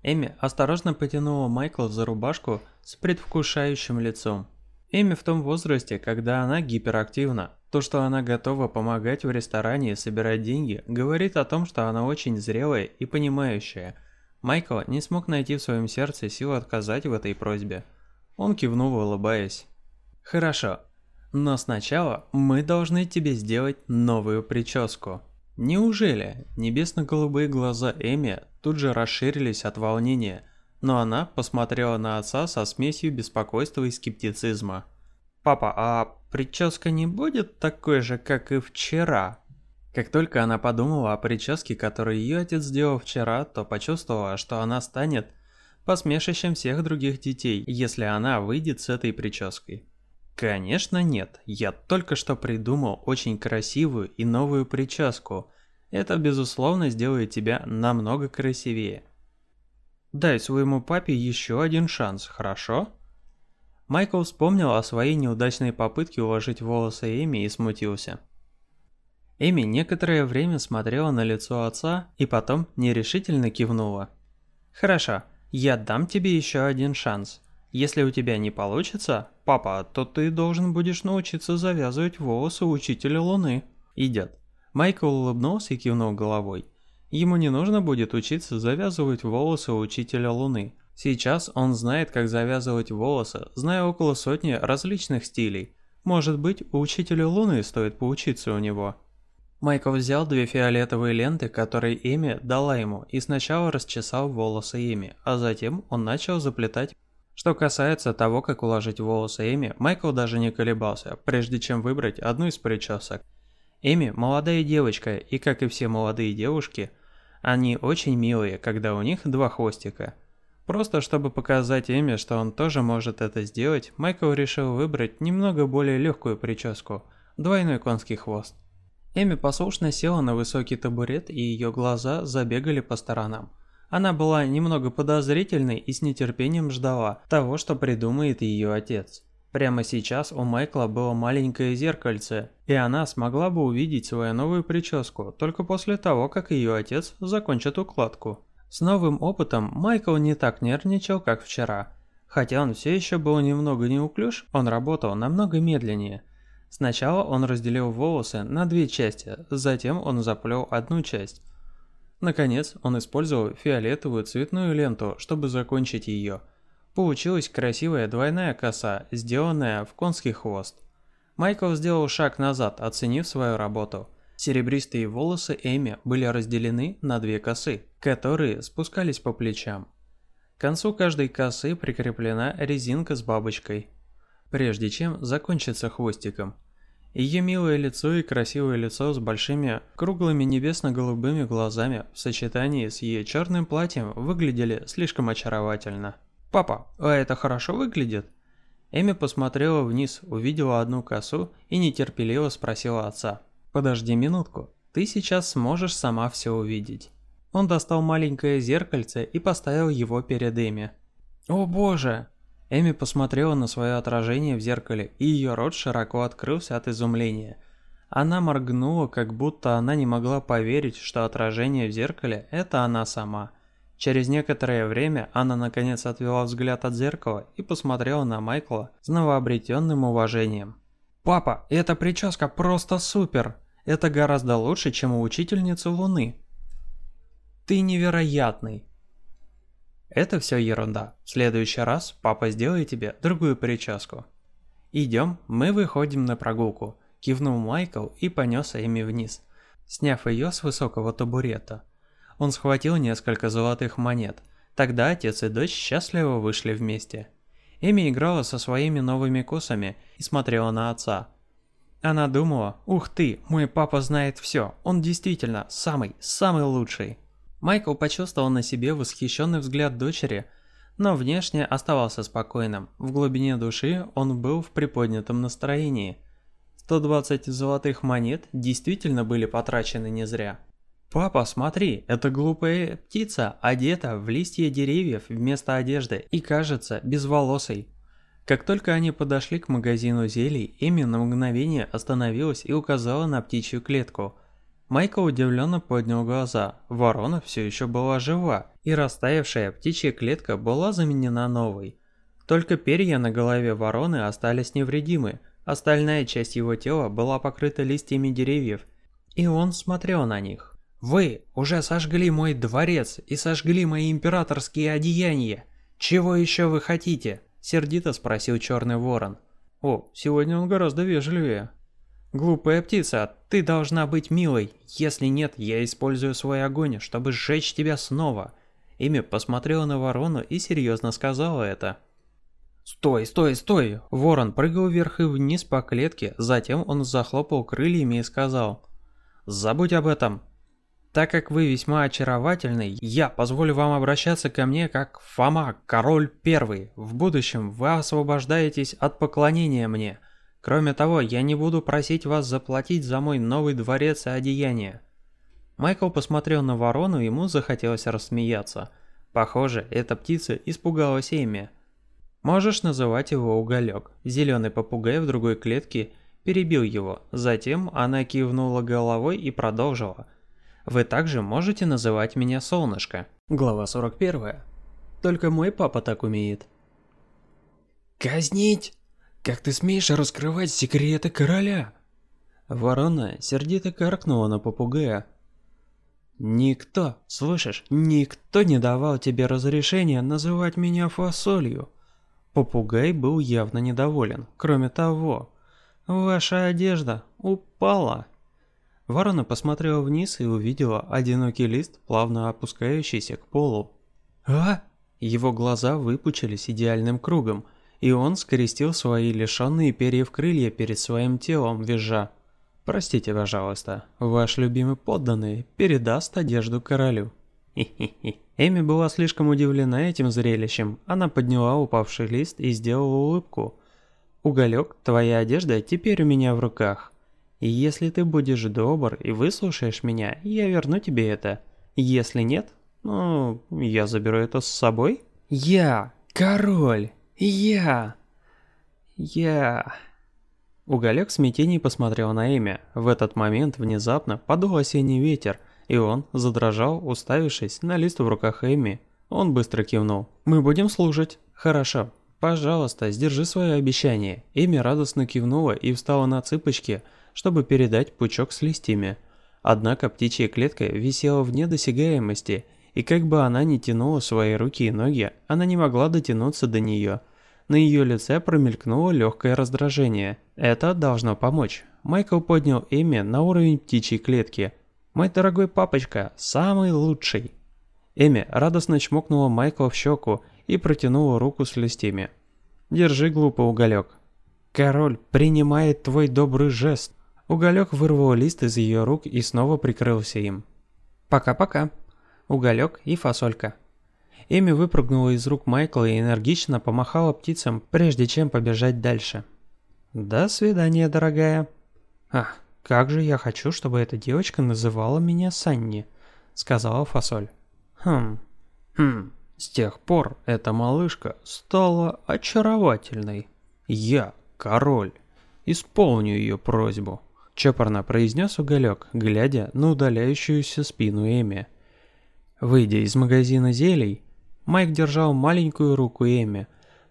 Эми осторожно потянула Майкла за рубашку с предвкушающим лицом. Эми в том возрасте, когда она гиперактивна. То, что она готова помогать в ресторане и собирать деньги, говорит о том, что она очень зрелая и понимающая. Майкл не смог найти в своем сердце силы отказать в этой просьбе. Он кивнул, улыбаясь. «Хорошо, но сначала мы должны тебе сделать новую прическу». Неужели? Небесно-голубые глаза Эми тут же расширились от волнения – но она посмотрела на отца со смесью беспокойства и скептицизма. «Папа, а прическа не будет такой же, как и вчера?» Как только она подумала о прическе, которую ее отец сделал вчера, то почувствовала, что она станет посмешищем всех других детей, если она выйдет с этой прической. Конечно нет, я только что придумал очень красивую и новую прическу. Это безусловно сделает тебя намного красивее. Дай своему папе еще один шанс, хорошо? Майкл вспомнил о своей неудачной попытке уложить волосы Эми и смутился. Эми некоторое время смотрела на лицо отца и потом нерешительно кивнула. «Хорошо, я дам тебе еще один шанс. Если у тебя не получится, папа, то ты должен будешь научиться завязывать волосы учителя Луны». «Идет». Майкл улыбнулся и кивнул головой. Ему не нужно будет учиться завязывать волосы учителя Луны. Сейчас он знает, как завязывать волосы, зная около сотни различных стилей. Может быть, у учителя Луны стоит поучиться у него. Майкл взял две фиолетовые ленты, которые Эми дала ему, и сначала расчесал волосы Эми, а затем он начал заплетать. Что касается того, как уложить волосы Эми, Майкл даже не колебался, прежде чем выбрать одну из причесок. Эми – молодая девочка, и как и все молодые девушки, они очень милые, когда у них два хвостика. Просто чтобы показать Эми, что он тоже может это сделать, Майкл решил выбрать немного более легкую прическу – двойной конский хвост. Эми послушно села на высокий табурет, и ее глаза забегали по сторонам. Она была немного подозрительной и с нетерпением ждала того, что придумает ее отец. Прямо сейчас у Майкла было маленькое зеркальце, и она смогла бы увидеть свою новую прическу только после того, как ее отец закончит укладку. С новым опытом Майкл не так нервничал, как вчера. Хотя он все еще был немного неуклюж, он работал намного медленнее – Сначала он разделил волосы на две части, затем он заплел одну часть. Наконец, он использовал фиолетовую цветную ленту, чтобы закончить ее. Получилась красивая двойная коса, сделанная в конский хвост. Майкл сделал шаг назад, оценив свою работу. Серебристые волосы Эми были разделены на две косы, которые спускались по плечам. К концу каждой косы прикреплена резинка с бабочкой, прежде чем закончиться хвостиком. Ее милое лицо и красивое лицо с большими круглыми небесно-голубыми глазами в сочетании с ее черным платьем выглядели слишком очаровательно. «Папа, а это хорошо выглядит?» Эми посмотрела вниз, увидела одну косу и нетерпеливо спросила отца. «Подожди минутку, ты сейчас сможешь сама все увидеть». Он достал маленькое зеркальце и поставил его перед Эми. «О боже, Эми посмотрела на свое отражение в зеркале, и ее рот широко открылся от изумления. Она моргнула, как будто она не могла поверить, что отражение в зеркале – это она сама. Через некоторое время она наконец отвела взгляд от зеркала и посмотрела на Майкла с новообретенным уважением. «Папа, эта прическа просто супер! Это гораздо лучше, чем у учительницы Луны!» «Ты невероятный!» Это все ерунда. В следующий раз папа сделает тебе другую прическу. Идем, мы выходим на прогулку. Кивнул Майкл и понес Эми вниз, сняв ее с высокого табурета. Он схватил несколько золотых монет. Тогда отец и дочь счастливо вышли вместе. Эми играла со своими новыми косами и смотрела на отца. Она думала, ух ты, мой папа знает все, он действительно самый, самый лучший. Майкл почувствовал на себе восхищенный взгляд дочери, но внешне оставался спокойным. В глубине души он был в приподнятом настроении. 120 золотых монет действительно были потрачены не зря. «Папа, смотри, эта глупая птица одета в листья деревьев вместо одежды и кажется безволосой». Как только они подошли к магазину зелий, Эми на мгновение остановилась и указала на птичью клетку – Майкл удивленно поднял глаза. Ворона все еще была жива, и растаявшая птичья клетка была заменена новой. Только перья на голове вороны остались невредимы, остальная часть его тела была покрыта листьями деревьев, и он смотрел на них. «Вы уже сожгли мой дворец и сожгли мои императорские одеяния. Чего еще вы хотите?» – сердито спросил черный ворон. «О, сегодня он гораздо вежливее», «Глупая птица, ты должна быть милой. Если нет, я использую свой огонь, чтобы сжечь тебя снова». Ими посмотрела на ворону и серьезно сказала это. «Стой, стой, стой!» Ворон прыгал вверх и вниз по клетке, затем он захлопал крыльями и сказал. «Забудь об этом. Так как вы весьма очаровательный, я позволю вам обращаться ко мне как Фома, король первый. В будущем вы освобождаетесь от поклонения мне». Кроме того, я не буду просить вас заплатить за мой новый дворец и одеяние. Майкл посмотрел на ворону, ему захотелось рассмеяться. Похоже, эта птица испугалась Эми. Можешь называть его Уголек. Зеленый попугай в другой клетке перебил его. Затем она кивнула головой и продолжила. Вы также можете называть меня Солнышко. Глава 41. Только мой папа так умеет. Казнить! Как ты смеешь раскрывать секреты короля? Ворона сердито каркнула на попугая. Никто, слышишь, никто не давал тебе разрешения называть меня фасолью. Попугай был явно недоволен. Кроме того, ваша одежда упала. Ворона посмотрела вниз и увидела одинокий лист, плавно опускающийся к полу. «А?» Его глаза выпучились идеальным кругом, и он скрестил свои лишенные перьев крылья перед своим телом, визжа. «Простите, пожалуйста, ваш любимый подданный передаст одежду королю». Хи-хи-хи. Эми была слишком удивлена этим зрелищем. Она подняла упавший лист и сделала улыбку. «Уголек, твоя одежда теперь у меня в руках. И если ты будешь добр и выслушаешь меня, я верну тебе это. Если нет, ну, я заберу это с собой. Я, король, я, я... Уголек в смятении посмотрел на имя. В этот момент внезапно подул осенний ветер, и он задрожал, уставившись на лист в руках Эми. Он быстро кивнул. «Мы будем служить». «Хорошо. Пожалуйста, сдержи свое обещание». Эми радостно кивнула и встала на цыпочки, чтобы передать пучок с листьями. Однако птичья клетка висела вне досягаемости, и как бы она ни тянула свои руки и ноги, она не могла дотянуться до нее. На ее лице промелькнуло легкое раздражение. Это должно помочь. Майкл поднял Эми на уровень птичьей клетки. «Мой дорогой папочка, самый лучший!» Эми радостно чмокнула Майкла в щеку и протянула руку с листьями. «Держи, глупый уголек». «Король принимает твой добрый жест». Уголек вырвал лист из ее рук и снова прикрылся им. «Пока-пока», уголек и фасолька. Эми выпрыгнула из рук Майкла и энергично помахала птицам, прежде чем побежать дальше. «До свидания, дорогая». «Ах, как же я хочу, чтобы эта девочка называла меня Санни», — сказала Фасоль. «Хм, хм, с тех пор эта малышка стала очаровательной. Я, король, исполню ее просьбу», — чопорно произнес Уголек, глядя на удаляющуюся спину Эми. Выйдя из магазина зелий, Майк держал маленькую руку Эми.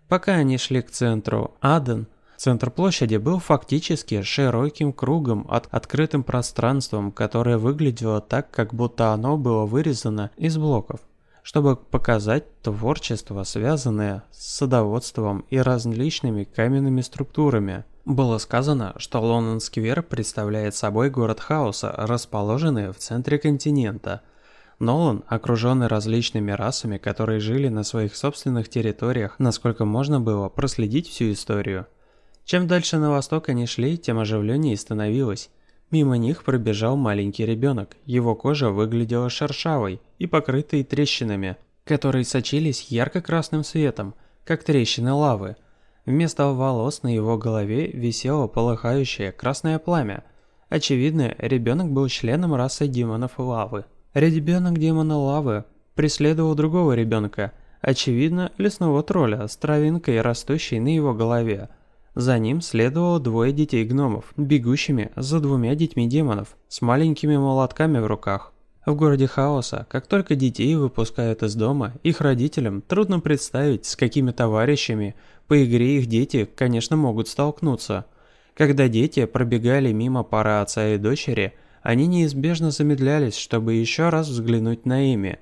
Пока они шли к центру Аден, центр площади был фактически широким кругом от открытым пространством, которое выглядело так, как будто оно было вырезано из блоков, чтобы показать творчество, связанное с садоводством и различными каменными структурами. Было сказано, что Лондон-сквер представляет собой город хаоса, расположенный в центре континента – Нолан, окруженный различными расами, которые жили на своих собственных территориях, насколько можно было проследить всю историю. Чем дальше на восток они шли, тем оживленнее становилось. Мимо них пробежал маленький ребенок. Его кожа выглядела шершавой и покрытой трещинами, которые сочились ярко-красным светом, как трещины лавы. Вместо волос на его голове висело полыхающее красное пламя. Очевидно, ребенок был членом расы демонов лавы. Ребенок демона лавы преследовал другого ребенка, очевидно, лесного тролля с травинкой, растущей на его голове. За ним следовало двое детей-гномов, бегущими за двумя детьми демонов, с маленькими молотками в руках. В городе хаоса, как только детей выпускают из дома, их родителям трудно представить, с какими товарищами по игре их дети, конечно, могут столкнуться. Когда дети пробегали мимо пары отца и дочери – они неизбежно замедлялись, чтобы еще раз взглянуть на Эми.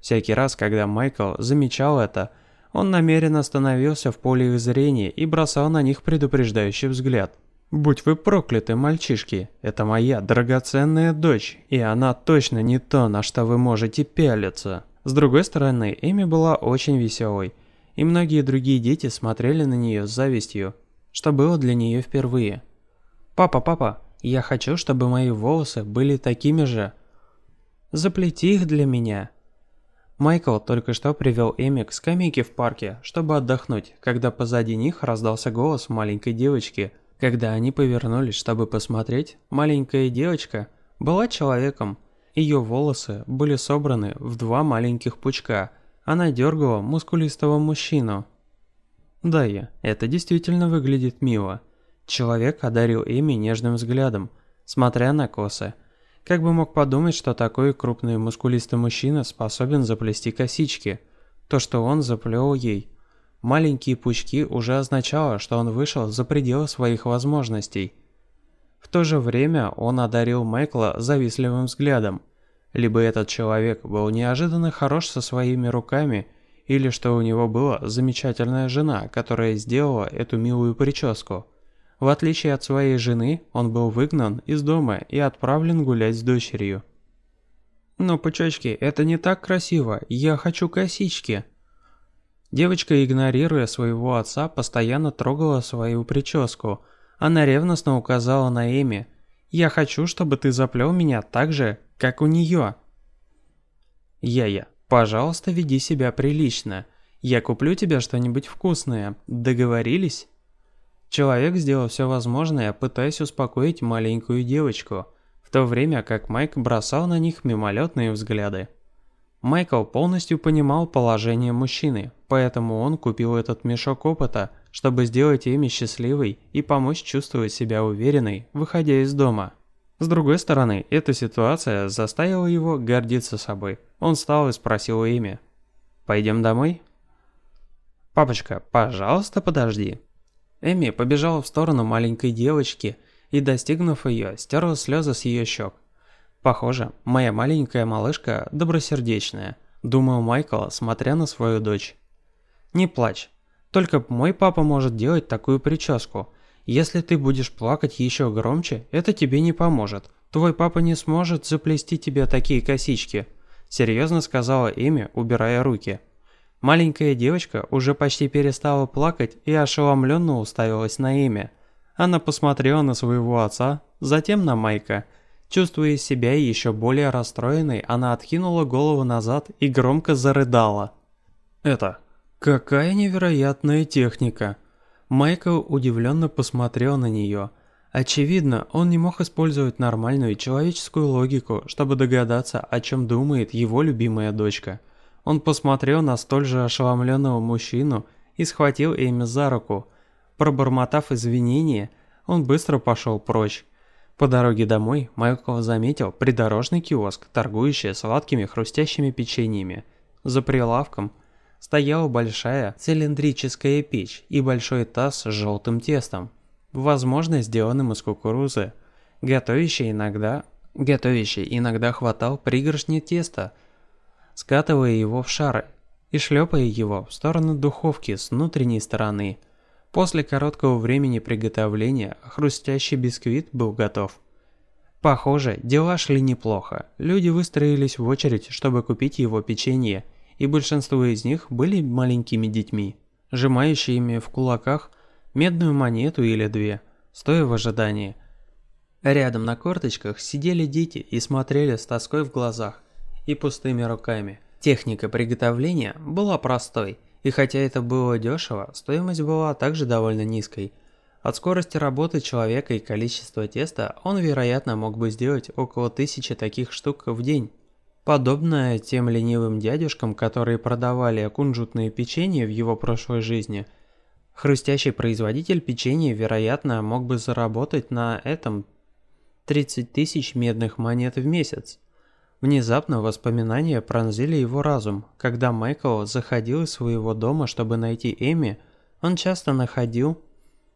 Всякий раз, когда Майкл замечал это, он намеренно становился в поле их зрения и бросал на них предупреждающий взгляд. «Будь вы прокляты, мальчишки, это моя драгоценная дочь, и она точно не то, на что вы можете пялиться». С другой стороны, Эми была очень веселой, и многие другие дети смотрели на нее с завистью, что было для нее впервые. «Папа, папа, я хочу, чтобы мои волосы были такими же. Заплети их для меня. Майкл только что привел Эми к скамейке в парке, чтобы отдохнуть, когда позади них раздался голос маленькой девочки. Когда они повернулись, чтобы посмотреть, маленькая девочка была человеком. Ее волосы были собраны в два маленьких пучка. Она дергала мускулистого мужчину. Да, я, это действительно выглядит мило. Человек одарил Эми нежным взглядом, смотря на косы. Как бы мог подумать, что такой крупный мускулистый мужчина способен заплести косички. То, что он заплел ей. Маленькие пучки уже означало, что он вышел за пределы своих возможностей. В то же время он одарил Майкла завистливым взглядом. Либо этот человек был неожиданно хорош со своими руками, или что у него была замечательная жена, которая сделала эту милую прическу. В отличие от своей жены, он был выгнан из дома и отправлен гулять с дочерью. «Но, почечки, это не так красиво, я хочу косички!» Девочка, игнорируя своего отца, постоянно трогала свою прическу. Она ревностно указала на Эми. «Я хочу, чтобы ты заплел меня так же, как у нее!» «Я-я, пожалуйста, веди себя прилично. Я куплю тебе что-нибудь вкусное. Договорились?» Человек сделал все возможное, пытаясь успокоить маленькую девочку, в то время как Майк бросал на них мимолетные взгляды. Майкл полностью понимал положение мужчины, поэтому он купил этот мешок опыта, чтобы сделать Эми счастливой и помочь чувствовать себя уверенной, выходя из дома. С другой стороны, эта ситуация заставила его гордиться собой. Он встал и спросил Эми. «Пойдем домой?» «Папочка, пожалуйста, подожди». Эми побежала в сторону маленькой девочки и, достигнув ее, стерла слезы с ее щек. Похоже, моя маленькая малышка добросердечная, думал Майкл, смотря на свою дочь. Не плачь. Только мой папа может делать такую прическу. Если ты будешь плакать еще громче, это тебе не поможет. Твой папа не сможет заплести тебе такие косички, серьезно сказала Эми, убирая руки. Маленькая девочка уже почти перестала плакать и ошеломленно уставилась на Эми. Она посмотрела на своего отца, затем на Майка – Чувствуя себя еще более расстроенной, она откинула голову назад и громко зарыдала. «Это... какая невероятная техника!» Майкл удивленно посмотрел на нее. Очевидно, он не мог использовать нормальную человеческую логику, чтобы догадаться, о чем думает его любимая дочка. Он посмотрел на столь же ошеломленного мужчину и схватил Эми за руку. Пробормотав извинения, он быстро пошел прочь. По дороге домой Майкл заметил придорожный киоск, торгующий сладкими хрустящими печеньями. За прилавком стояла большая цилиндрическая печь и большой таз с желтым тестом, возможно, сделанным из кукурузы. Готовящий иногда, готовящий иногда хватал пригоршни теста, скатывая его в шары и шлепая его в сторону духовки с внутренней стороны – После короткого времени приготовления хрустящий бисквит был готов. Похоже, дела шли неплохо. Люди выстроились в очередь, чтобы купить его печенье, и большинство из них были маленькими детьми, сжимающими в кулаках медную монету или две, стоя в ожидании. Рядом на корточках сидели дети и смотрели с тоской в глазах и пустыми руками. Техника приготовления была простой – и хотя это было дешево, стоимость была также довольно низкой. От скорости работы человека и количества теста он, вероятно, мог бы сделать около тысячи таких штук в день. Подобное тем ленивым дядюшкам, которые продавали кунжутные печенье в его прошлой жизни, хрустящий производитель печенья, вероятно, мог бы заработать на этом 30 тысяч медных монет в месяц. Внезапно воспоминания пронзили его разум. Когда Майкл заходил из своего дома, чтобы найти Эми, он часто находил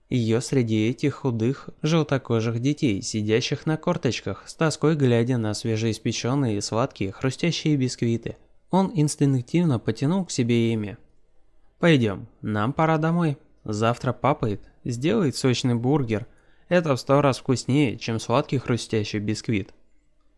ее среди этих худых, желтокожих детей, сидящих на корточках, с тоской глядя на свежеиспеченные сладкие хрустящие бисквиты. Он инстинктивно потянул к себе Эми. «Пойдем, нам пора домой. Завтра папа сделает сочный бургер. Это в сто раз вкуснее, чем сладкий хрустящий бисквит».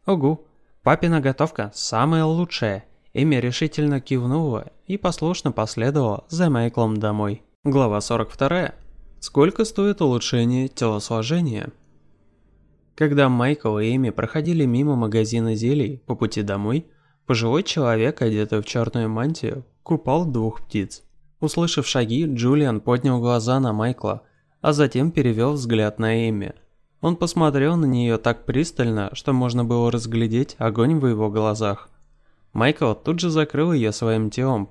«Угу», Папина готовка самая лучшая. Эми решительно кивнула и послушно последовала за Майклом домой. Глава 42. Сколько стоит улучшение телосложения? Когда Майкл и Эми проходили мимо магазина зелий по пути домой, пожилой человек, одетый в черную мантию, купал двух птиц. Услышав шаги, Джулиан поднял глаза на Майкла, а затем перевел взгляд на Эми – он посмотрел на нее так пристально, что можно было разглядеть огонь в его глазах. Майкл тут же закрыл ее своим телом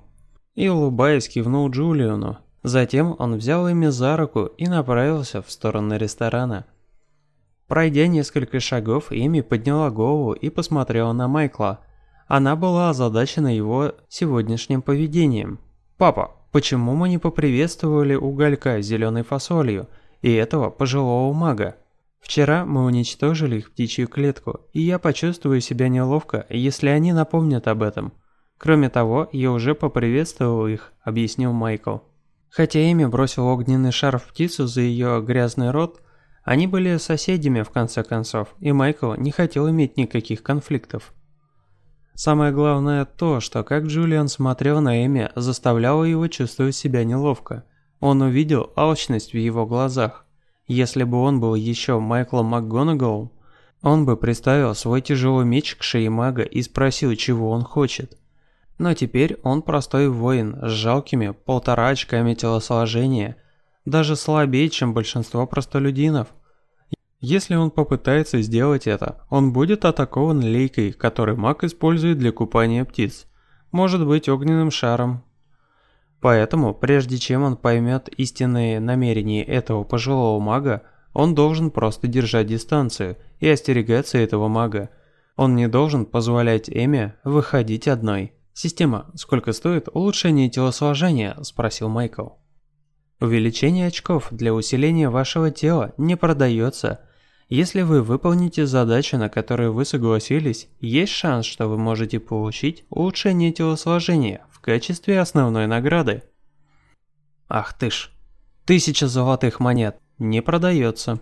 и, улыбаясь, кивнул Джулиану. Затем он взял ими за руку и направился в сторону ресторана. Пройдя несколько шагов, Эми подняла голову и посмотрела на Майкла. Она была озадачена его сегодняшним поведением. «Папа, почему мы не поприветствовали уголька с зеленой фасолью и этого пожилого мага?» Вчера мы уничтожили их птичью клетку, и я почувствую себя неловко, если они напомнят об этом. Кроме того, я уже поприветствовал их, объяснил Майкл. Хотя Эми бросил огненный шар в птицу за ее грязный рот, они были соседями в конце концов, и Майкл не хотел иметь никаких конфликтов. Самое главное то, что как Джулиан смотрел на Эми, заставляло его чувствовать себя неловко. Он увидел алчность в его глазах. Если бы он был еще Майклом МакГонагал, он бы приставил свой тяжелый меч к шее мага и спросил, чего он хочет. Но теперь он простой воин с жалкими полтора очками телосложения, даже слабее, чем большинство простолюдинов. Если он попытается сделать это, он будет атакован лейкой, который маг использует для купания птиц. Может быть огненным шаром. Поэтому, прежде чем он поймет истинные намерения этого пожилого мага, он должен просто держать дистанцию и остерегаться этого мага. Он не должен позволять Эми выходить одной. «Система, сколько стоит улучшение телосложения?» – спросил Майкл. «Увеличение очков для усиления вашего тела не продается. Если вы выполните задачу, на которую вы согласились, есть шанс, что вы можете получить улучшение телосложения в качестве основной награды. Ах ты ж. Тысяча золотых монет. Не продается.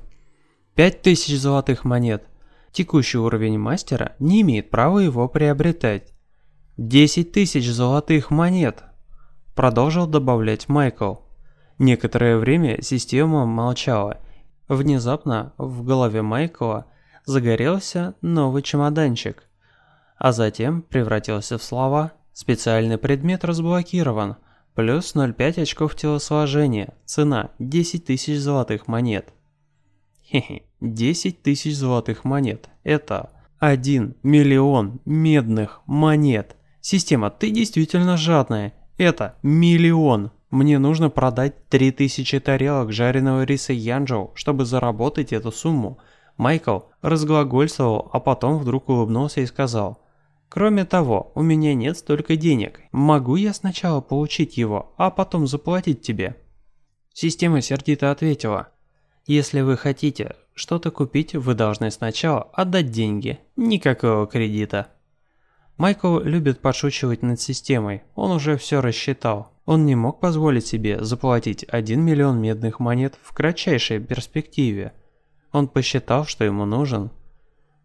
Пять тысяч золотых монет. Текущий уровень мастера не имеет права его приобретать. Десять тысяч золотых монет. Продолжил добавлять Майкл. Некоторое время система молчала Внезапно в голове Майкла загорелся новый чемоданчик, а затем превратился в слова «Специальный предмет разблокирован», плюс 0,5 очков телосложения, цена 10 тысяч золотых монет. Хе-хе, 10 тысяч золотых монет – это 1 миллион медных монет. Система, ты действительно жадная. Это миллион мне нужно продать 3000 тарелок жареного риса Янджоу, чтобы заработать эту сумму. Майкл разглагольствовал, а потом вдруг улыбнулся и сказал. Кроме того, у меня нет столько денег. Могу я сначала получить его, а потом заплатить тебе? Система сердито ответила. Если вы хотите что-то купить, вы должны сначала отдать деньги. Никакого кредита. Майкл любит подшучивать над системой, он уже все рассчитал. Он не мог позволить себе заплатить 1 миллион медных монет в кратчайшей перспективе. Он посчитал, что ему нужен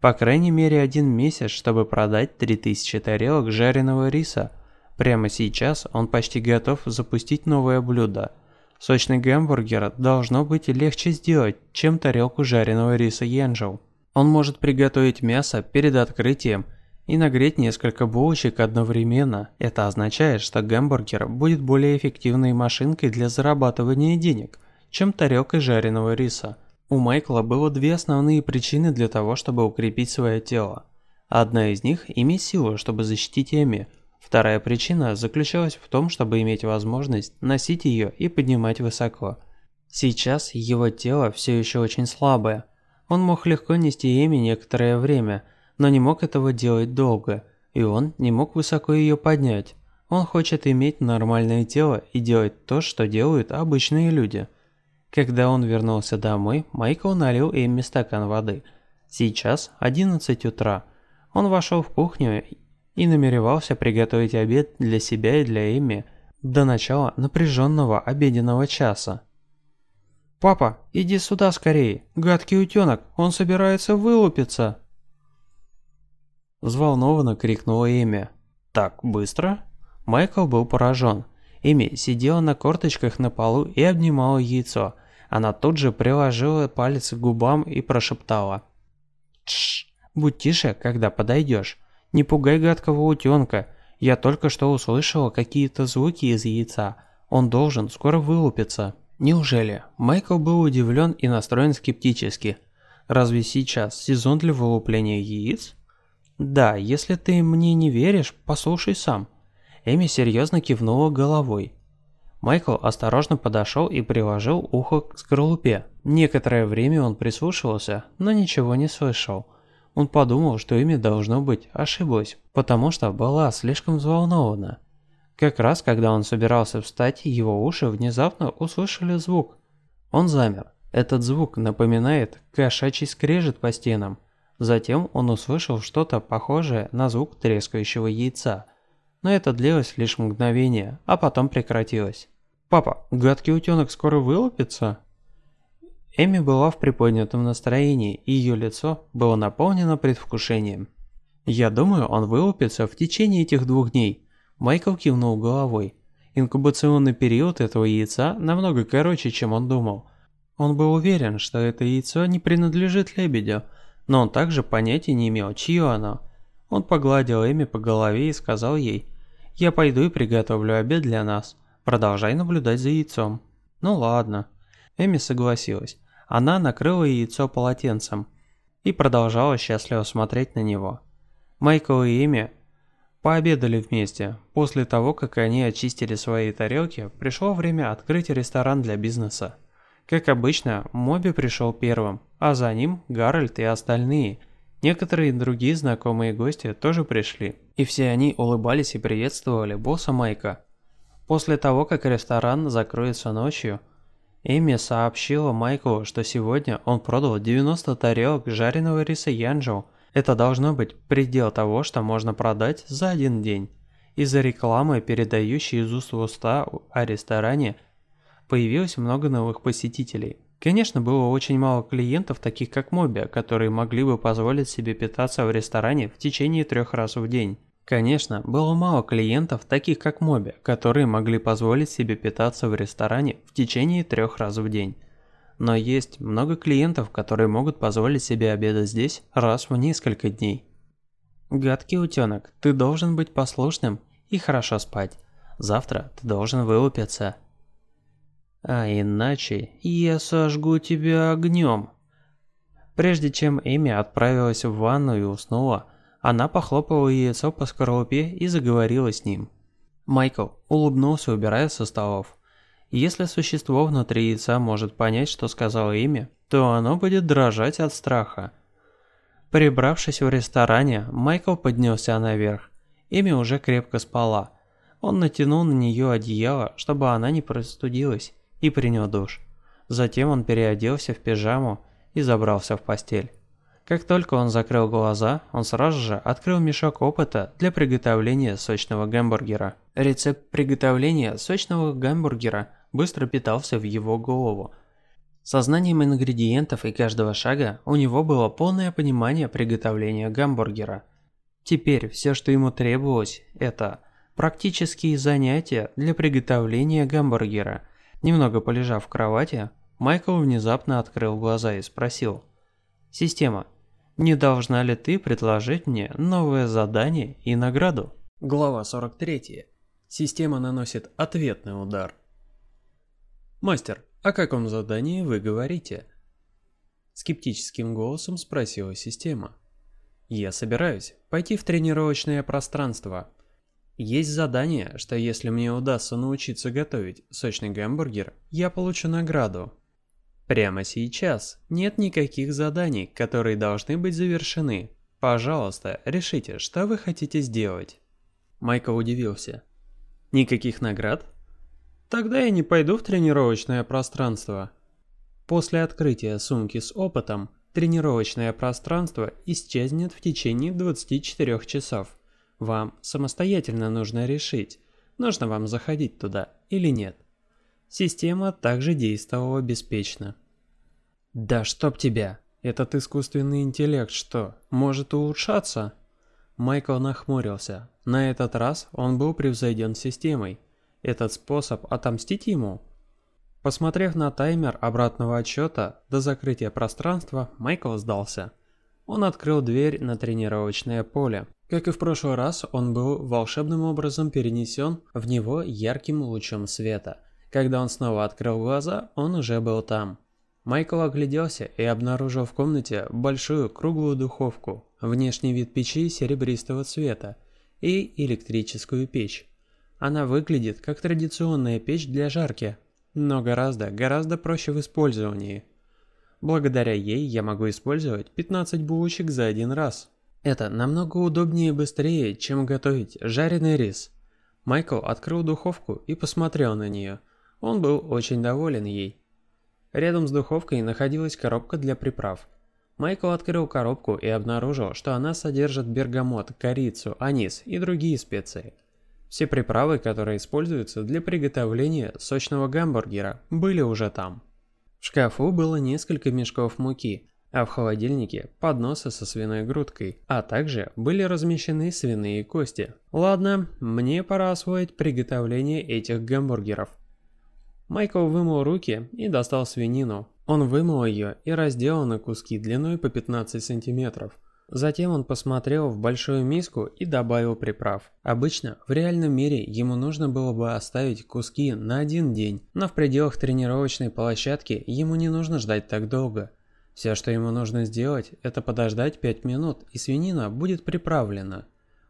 по крайней мере один месяц, чтобы продать 3000 тарелок жареного риса. Прямо сейчас он почти готов запустить новое блюдо. Сочный гамбургер должно быть легче сделать, чем тарелку жареного риса Янжоу. Он может приготовить мясо перед открытием и нагреть несколько булочек одновременно. Это означает, что гамбургер будет более эффективной машинкой для зарабатывания денег, чем тарелка жареного риса. У Майкла было две основные причины для того, чтобы укрепить свое тело. Одна из них – иметь силу, чтобы защитить Эми. Вторая причина заключалась в том, чтобы иметь возможность носить ее и поднимать высоко. Сейчас его тело все еще очень слабое. Он мог легко нести Эми некоторое время – но не мог этого делать долго, и он не мог высоко ее поднять. Он хочет иметь нормальное тело и делать то, что делают обычные люди. Когда он вернулся домой, Майкл налил Эмми стакан воды. Сейчас 11 утра. Он вошел в кухню и намеревался приготовить обед для себя и для Эмми до начала напряженного обеденного часа. «Папа, иди сюда скорее! Гадкий утенок, он собирается вылупиться!» Взволнованно крикнула Эми. «Так быстро?» Майкл был поражен. Эми сидела на корточках на полу и обнимала яйцо. Она тут же приложила палец к губам и прошептала. «Тш, будь тише, когда подойдешь. Не пугай гадкого утенка. Я только что услышала какие-то звуки из яйца. Он должен скоро вылупиться». Неужели? Майкл был удивлен и настроен скептически. Разве сейчас сезон для вылупления яиц? «Да, если ты мне не веришь, послушай сам». Эми серьезно кивнула головой. Майкл осторожно подошел и приложил ухо к скорлупе. Некоторое время он прислушивался, но ничего не слышал. Он подумал, что Эми должно быть ошиблась, потому что была слишком взволнована. Как раз когда он собирался встать, его уши внезапно услышали звук. Он замер. Этот звук напоминает кошачий скрежет по стенам. Затем он услышал что-то похожее на звук трескающего яйца. Но это длилось лишь мгновение, а потом прекратилось. «Папа, гадкий утенок скоро вылупится?» Эми была в приподнятом настроении, и ее лицо было наполнено предвкушением. «Я думаю, он вылупится в течение этих двух дней», – Майкл кивнул головой. Инкубационный период этого яйца намного короче, чем он думал. Он был уверен, что это яйцо не принадлежит лебедю, но он также понятия не имел, чье оно. Он погладил Эми по голове и сказал ей, «Я пойду и приготовлю обед для нас. Продолжай наблюдать за яйцом». «Ну ладно». Эми согласилась. Она накрыла яйцо полотенцем и продолжала счастливо смотреть на него. Майкл и Эми Пообедали вместе. После того, как они очистили свои тарелки, пришло время открыть ресторан для бизнеса. Как обычно, Моби пришел первым, а за ним Гарольд и остальные. Некоторые другие знакомые гости тоже пришли. И все они улыбались и приветствовали босса Майка. После того, как ресторан закроется ночью, Эми сообщила Майку, что сегодня он продал 90 тарелок жареного риса Янджоу это должно быть предел того, что можно продать за один день. Из-за рекламы, передающей из уст в уста о ресторане, появилось много новых посетителей. Конечно, было очень мало клиентов, таких как Моби, которые могли бы позволить себе питаться в ресторане в течение трех раз в день. Конечно, было мало клиентов, таких как Моби, которые могли позволить себе питаться в ресторане в течение трех раз в день но есть много клиентов, которые могут позволить себе обедать здесь раз в несколько дней. Гадкий утенок, ты должен быть послушным и хорошо спать. Завтра ты должен вылупиться. А иначе я сожгу тебя огнем. Прежде чем Эми отправилась в ванну и уснула, она похлопала яйцо по скорлупе и заговорила с ним. Майкл улыбнулся, убирая со столов. Если существо внутри яйца может понять, что сказал имя, то оно будет дрожать от страха. Прибравшись в ресторане, Майкл поднялся наверх. Эми уже крепко спала. Он натянул на нее одеяло, чтобы она не простудилась, и принял душ. Затем он переоделся в пижаму и забрался в постель. Как только он закрыл глаза, он сразу же открыл мешок опыта для приготовления сочного гамбургера. Рецепт приготовления сочного гамбургера быстро питался в его голову. Сознанием ингредиентов и каждого шага у него было полное понимание приготовления гамбургера. Теперь все, что ему требовалось, это практические занятия для приготовления гамбургера. Немного полежав в кровати, Майкл внезапно открыл глаза и спросил. «Система, не должна ли ты предложить мне новое задание и награду?» Глава 43. Система наносит ответный удар. «Мастер, о каком задании вы говорите?» Скептическим голосом спросила система. «Я собираюсь пойти в тренировочное пространство. Есть задание, что если мне удастся научиться готовить сочный гамбургер, я получу награду. Прямо сейчас нет никаких заданий, которые должны быть завершены. Пожалуйста, решите, что вы хотите сделать». Майкл удивился. «Никаких наград?» Тогда я не пойду в тренировочное пространство. После открытия сумки с опытом, тренировочное пространство исчезнет в течение 24 часов. Вам самостоятельно нужно решить, нужно вам заходить туда или нет. Система также действовала беспечно. Да чтоб тебя! Этот искусственный интеллект что, может улучшаться? Майкл нахмурился. На этот раз он был превзойден системой этот способ отомстить ему? Посмотрев на таймер обратного отсчета до закрытия пространства, Майкл сдался. Он открыл дверь на тренировочное поле. Как и в прошлый раз, он был волшебным образом перенесен в него ярким лучом света. Когда он снова открыл глаза, он уже был там. Майкл огляделся и обнаружил в комнате большую круглую духовку, внешний вид печи серебристого цвета и электрическую печь. Она выглядит как традиционная печь для жарки, но гораздо, гораздо проще в использовании. Благодаря ей я могу использовать 15 булочек за один раз. Это намного удобнее и быстрее, чем готовить жареный рис. Майкл открыл духовку и посмотрел на нее. Он был очень доволен ей. Рядом с духовкой находилась коробка для приправ. Майкл открыл коробку и обнаружил, что она содержит бергамот, корицу, анис и другие специи. Все приправы, которые используются для приготовления сочного гамбургера, были уже там. В шкафу было несколько мешков муки, а в холодильнике подносы со свиной грудкой, а также были размещены свиные кости. Ладно, мне пора освоить приготовление этих гамбургеров. Майкл вымыл руки и достал свинину. Он вымыл ее и разделал на куски длиной по 15 сантиметров. Затем он посмотрел в большую миску и добавил приправ. Обычно в реальном мире ему нужно было бы оставить куски на один день, но в пределах тренировочной площадки ему не нужно ждать так долго. Все, что ему нужно сделать, это подождать 5 минут, и свинина будет приправлена.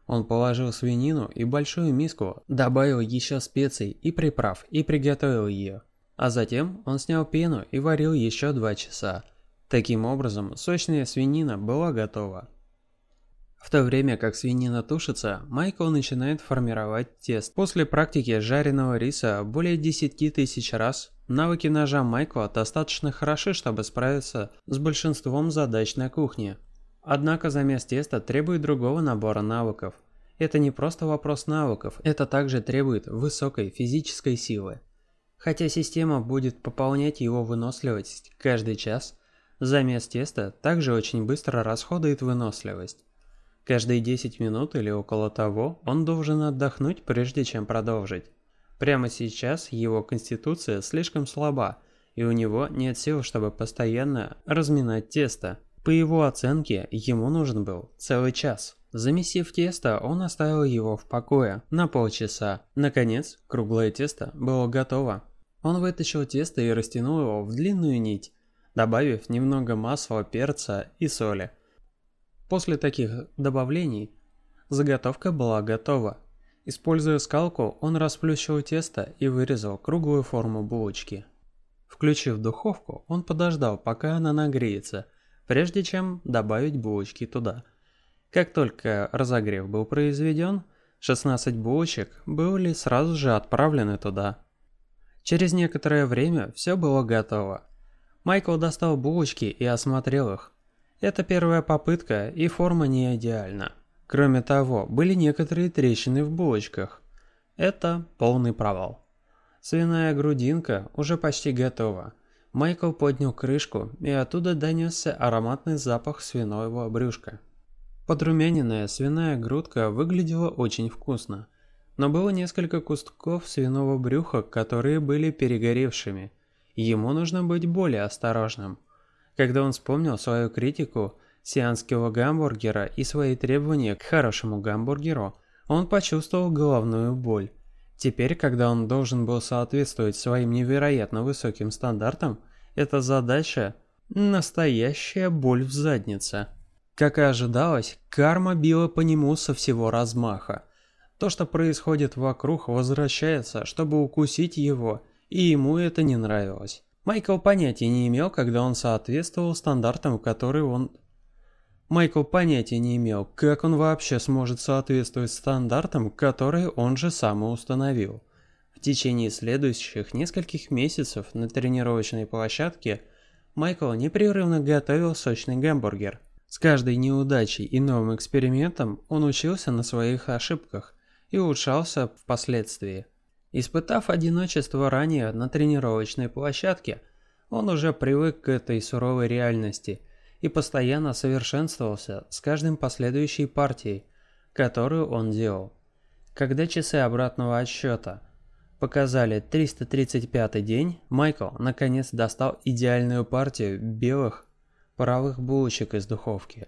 Он положил свинину и большую миску, добавил еще специй и приправ и приготовил ее. А затем он снял пену и варил еще 2 часа. Таким образом, сочная свинина была готова. В то время как свинина тушится, Майкл начинает формировать тест. После практики жареного риса более 10 тысяч раз, навыки ножа Майкла достаточно хороши, чтобы справиться с большинством задач на кухне. Однако замес теста требует другого набора навыков. Это не просто вопрос навыков, это также требует высокой физической силы. Хотя система будет пополнять его выносливость каждый час, замес теста также очень быстро расходует выносливость. Каждые 10 минут или около того он должен отдохнуть, прежде чем продолжить. Прямо сейчас его конституция слишком слаба, и у него нет сил, чтобы постоянно разминать тесто. По его оценке, ему нужен был целый час. Замесив тесто, он оставил его в покое на полчаса. Наконец, круглое тесто было готово. Он вытащил тесто и растянул его в длинную нить, добавив немного масла, перца и соли. После таких добавлений заготовка была готова. Используя скалку, он расплющил тесто и вырезал круглую форму булочки. Включив духовку, он подождал, пока она нагреется, прежде чем добавить булочки туда. Как только разогрев был произведен, 16 булочек были сразу же отправлены туда. Через некоторое время все было готово. Майкл достал булочки и осмотрел их. Это первая попытка, и форма не идеальна. Кроме того, были некоторые трещины в булочках. Это полный провал. Свиная грудинка уже почти готова. Майкл поднял крышку, и оттуда донесся ароматный запах свиного брюшка. Подрумяненная свиная грудка выглядела очень вкусно, но было несколько кусков свиного брюха, которые были перегоревшими. Ему нужно быть более осторожным. Когда он вспомнил свою критику сианского гамбургера и свои требования к хорошему гамбургеру, он почувствовал головную боль. Теперь, когда он должен был соответствовать своим невероятно высоким стандартам, эта задача – настоящая боль в заднице. Как и ожидалось, карма била по нему со всего размаха. То, что происходит вокруг, возвращается, чтобы укусить его, и ему это не нравилось. Майкл понятия не имел, когда он соответствовал стандартам, которые он... Майкл понятия не имел, как он вообще сможет соответствовать стандартам, которые он же сам и установил. В течение следующих нескольких месяцев на тренировочной площадке Майкл непрерывно готовил сочный гамбургер. С каждой неудачей и новым экспериментом он учился на своих ошибках и улучшался впоследствии. Испытав одиночество ранее на тренировочной площадке, он уже привык к этой суровой реальности и постоянно совершенствовался с каждым последующей партией, которую он делал. Когда часы обратного отсчета показали 335 день, Майкл наконец достал идеальную партию белых паровых булочек из духовки.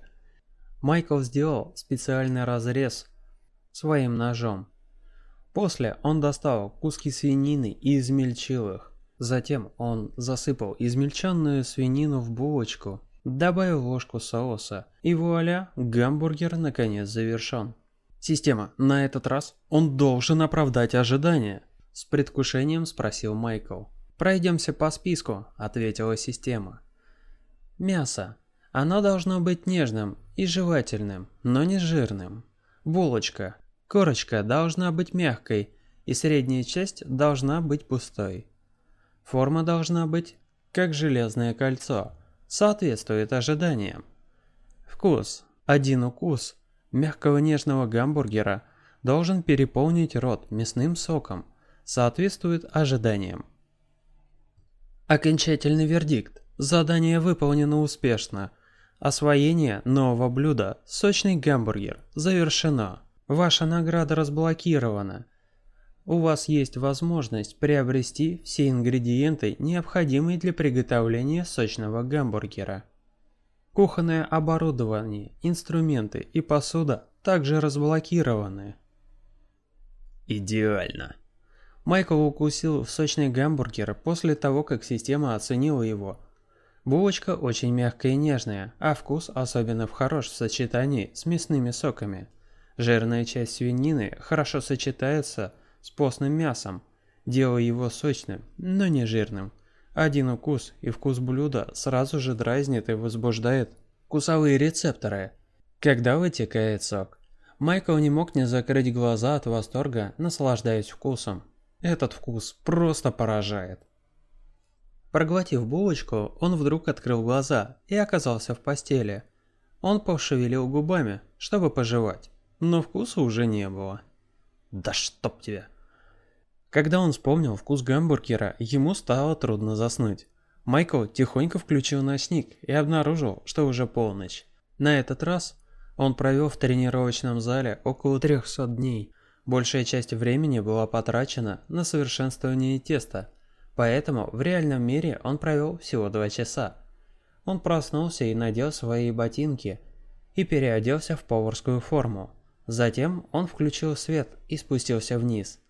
Майкл сделал специальный разрез своим ножом, После он достал куски свинины и измельчил их. Затем он засыпал измельченную свинину в булочку, добавил ложку соуса, и вуаля, гамбургер наконец завершен. Система, на этот раз он должен оправдать ожидания. С предвкушением спросил Майкл. «Пройдемся по списку», — ответила система. «Мясо. Оно должно быть нежным и жевательным, но не жирным. Булочка. Корочка должна быть мягкой, и средняя часть должна быть пустой. Форма должна быть как железное кольцо, соответствует ожиданиям. Вкус. Один укус мягкого нежного гамбургера должен переполнить рот мясным соком, соответствует ожиданиям. Окончательный вердикт. Задание выполнено успешно. Освоение нового блюда, сочный гамбургер, завершено. Ваша награда разблокирована. У вас есть возможность приобрести все ингредиенты, необходимые для приготовления сочного гамбургера. Кухонное оборудование, инструменты и посуда также разблокированы. Идеально. Майкл укусил сочный гамбургер после того, как система оценила его. Булочка очень мягкая и нежная, а вкус особенно хорош в сочетании с мясными соками. Жирная часть свинины хорошо сочетается с постным мясом, делая его сочным, но не жирным. Один укус и вкус блюда сразу же дразнит и возбуждает вкусовые рецепторы. Когда вытекает сок, Майкл не мог не закрыть глаза от восторга, наслаждаясь вкусом. Этот вкус просто поражает. Проглотив булочку, он вдруг открыл глаза и оказался в постели. Он пошевелил губами, чтобы пожевать но вкуса уже не было. Да чтоб тебя. Когда он вспомнил вкус гамбургера, ему стало трудно заснуть. Майкл тихонько включил ночник и обнаружил, что уже полночь. На этот раз он провел в тренировочном зале около 300 дней. Большая часть времени была потрачена на совершенствование теста, поэтому в реальном мире он провел всего 2 часа. Он проснулся и надел свои ботинки и переоделся в поварскую форму. Затем он включил свет и спустился вниз.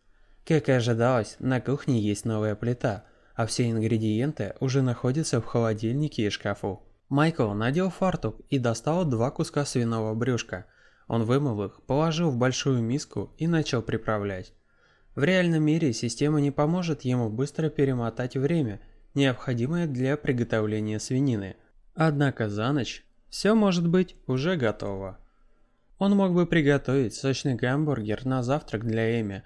Как и ожидалось, на кухне есть новая плита, а все ингредиенты уже находятся в холодильнике и шкафу. Майкл надел фартук и достал два куска свиного брюшка. Он вымыл их, положил в большую миску и начал приправлять. В реальном мире система не поможет ему быстро перемотать время, необходимое для приготовления свинины. Однако за ночь все может быть уже готово. Он мог бы приготовить сочный гамбургер на завтрак для Эми.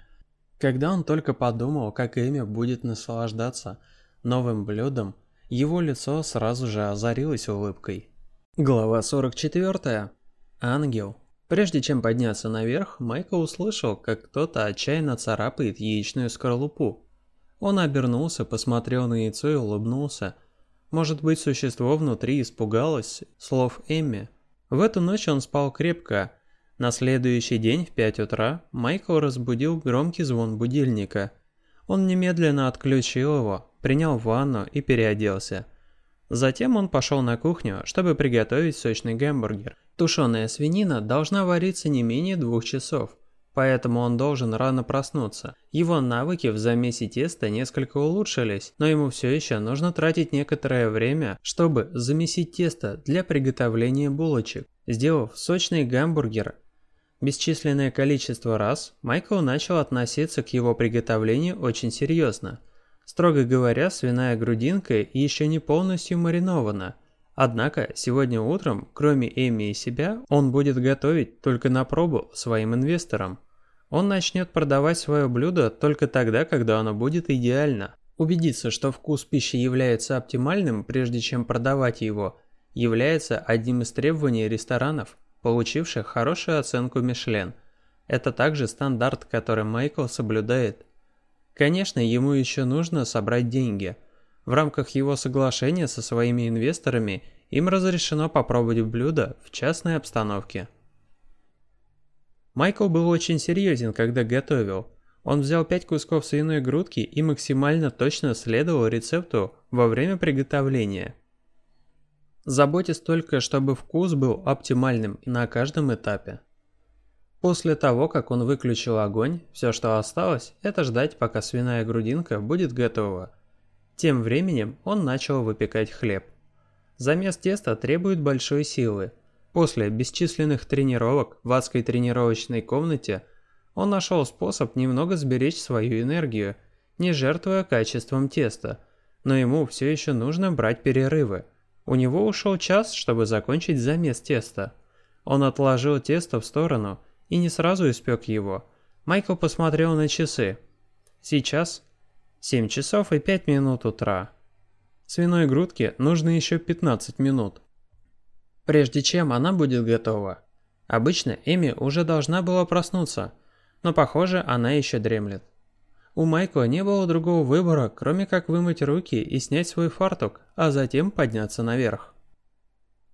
Когда он только подумал, как Эми будет наслаждаться новым блюдом, его лицо сразу же озарилось улыбкой. Глава 44. Ангел. Прежде чем подняться наверх, Майкл услышал, как кто-то отчаянно царапает яичную скорлупу. Он обернулся, посмотрел на яйцо и улыбнулся. Может быть, существо внутри испугалось слов Эмми. В эту ночь он спал крепко, на следующий день в 5 утра Майкл разбудил громкий звон будильника. Он немедленно отключил его, принял ванну и переоделся. Затем он пошел на кухню, чтобы приготовить сочный гамбургер. Тушеная свинина должна вариться не менее двух часов, поэтому он должен рано проснуться. Его навыки в замесе теста несколько улучшились, но ему все еще нужно тратить некоторое время, чтобы замесить тесто для приготовления булочек. Сделав сочный гамбургер, Бесчисленное количество раз Майкл начал относиться к его приготовлению очень серьезно. Строго говоря, свиная грудинка еще не полностью маринована. Однако, сегодня утром, кроме Эми и себя, он будет готовить только на пробу своим инвесторам. Он начнет продавать свое блюдо только тогда, когда оно будет идеально. Убедиться, что вкус пищи является оптимальным, прежде чем продавать его, является одним из требований ресторанов – получивших хорошую оценку Мишлен. Это также стандарт, который Майкл соблюдает. Конечно, ему еще нужно собрать деньги. В рамках его соглашения со своими инвесторами им разрешено попробовать блюдо в частной обстановке. Майкл был очень серьезен, когда готовил. Он взял 5 кусков свиной грудки и максимально точно следовал рецепту во время приготовления – Заботьтесь только, чтобы вкус был оптимальным на каждом этапе. После того, как он выключил огонь, все, что осталось, это ждать, пока свиная грудинка будет готова. Тем временем он начал выпекать хлеб. Замес теста требует большой силы. После бесчисленных тренировок в адской тренировочной комнате он нашел способ немного сберечь свою энергию, не жертвуя качеством теста, но ему все еще нужно брать перерывы. У него ушел час, чтобы закончить замес теста. Он отложил тесто в сторону и не сразу испек его. Майкл посмотрел на часы. Сейчас 7 часов и 5 минут утра. Свиной грудке нужно еще 15 минут. Прежде чем она будет готова. Обычно Эми уже должна была проснуться, но похоже она еще дремлет. У Майкла не было другого выбора, кроме как вымыть руки и снять свой фартук, а затем подняться наверх.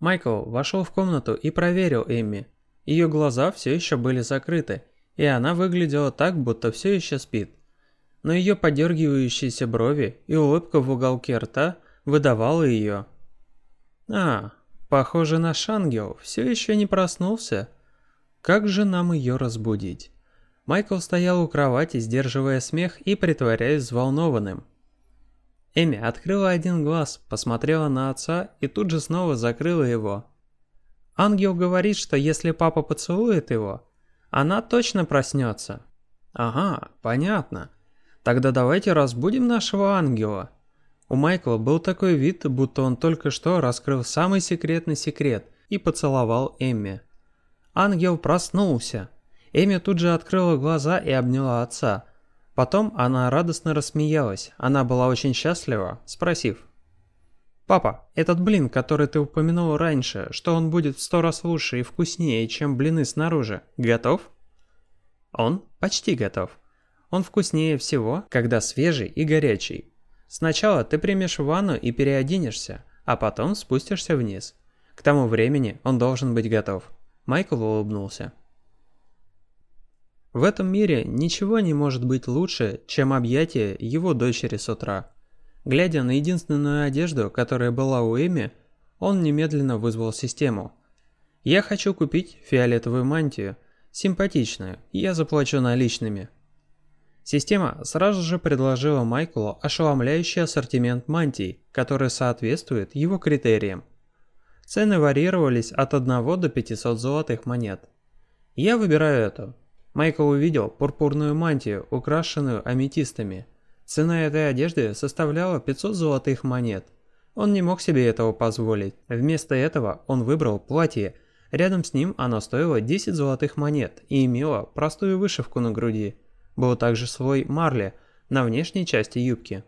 Майкл вошел в комнату и проверил Эмми. Ее глаза все еще были закрыты, и она выглядела так, будто все еще спит. Но ее подергивающиеся брови и улыбка в уголке рта выдавала ее. А, похоже, наш ангел все еще не проснулся. Как же нам ее разбудить? Майкл стоял у кровати, сдерживая смех и притворяясь взволнованным. Эми открыла один глаз, посмотрела на отца и тут же снова закрыла его. Ангел говорит, что если папа поцелует его, она точно проснется. Ага, понятно. Тогда давайте разбудим нашего ангела. У Майкла был такой вид, будто он только что раскрыл самый секретный секрет и поцеловал Эмми. Ангел проснулся. Эми тут же открыла глаза и обняла отца. Потом она радостно рассмеялась. Она была очень счастлива, спросив. «Папа, этот блин, который ты упомянул раньше, что он будет в сто раз лучше и вкуснее, чем блины снаружи, готов?» Он почти готов. Он вкуснее всего, когда свежий и горячий. Сначала ты примешь ванну и переоденешься, а потом спустишься вниз. К тому времени он должен быть готов. Майкл улыбнулся. В этом мире ничего не может быть лучше, чем объятие его дочери с утра. Глядя на единственную одежду, которая была у Эми, он немедленно вызвал систему. «Я хочу купить фиолетовую мантию, симпатичную, я заплачу наличными». Система сразу же предложила Майклу ошеломляющий ассортимент мантий, который соответствует его критериям. Цены варьировались от 1 до 500 золотых монет. Я выбираю эту. Майкл увидел пурпурную мантию, украшенную аметистами. Цена этой одежды составляла 500 золотых монет. Он не мог себе этого позволить. Вместо этого он выбрал платье. Рядом с ним оно стоило 10 золотых монет и имело простую вышивку на груди – был также слой марли на внешней части юбки.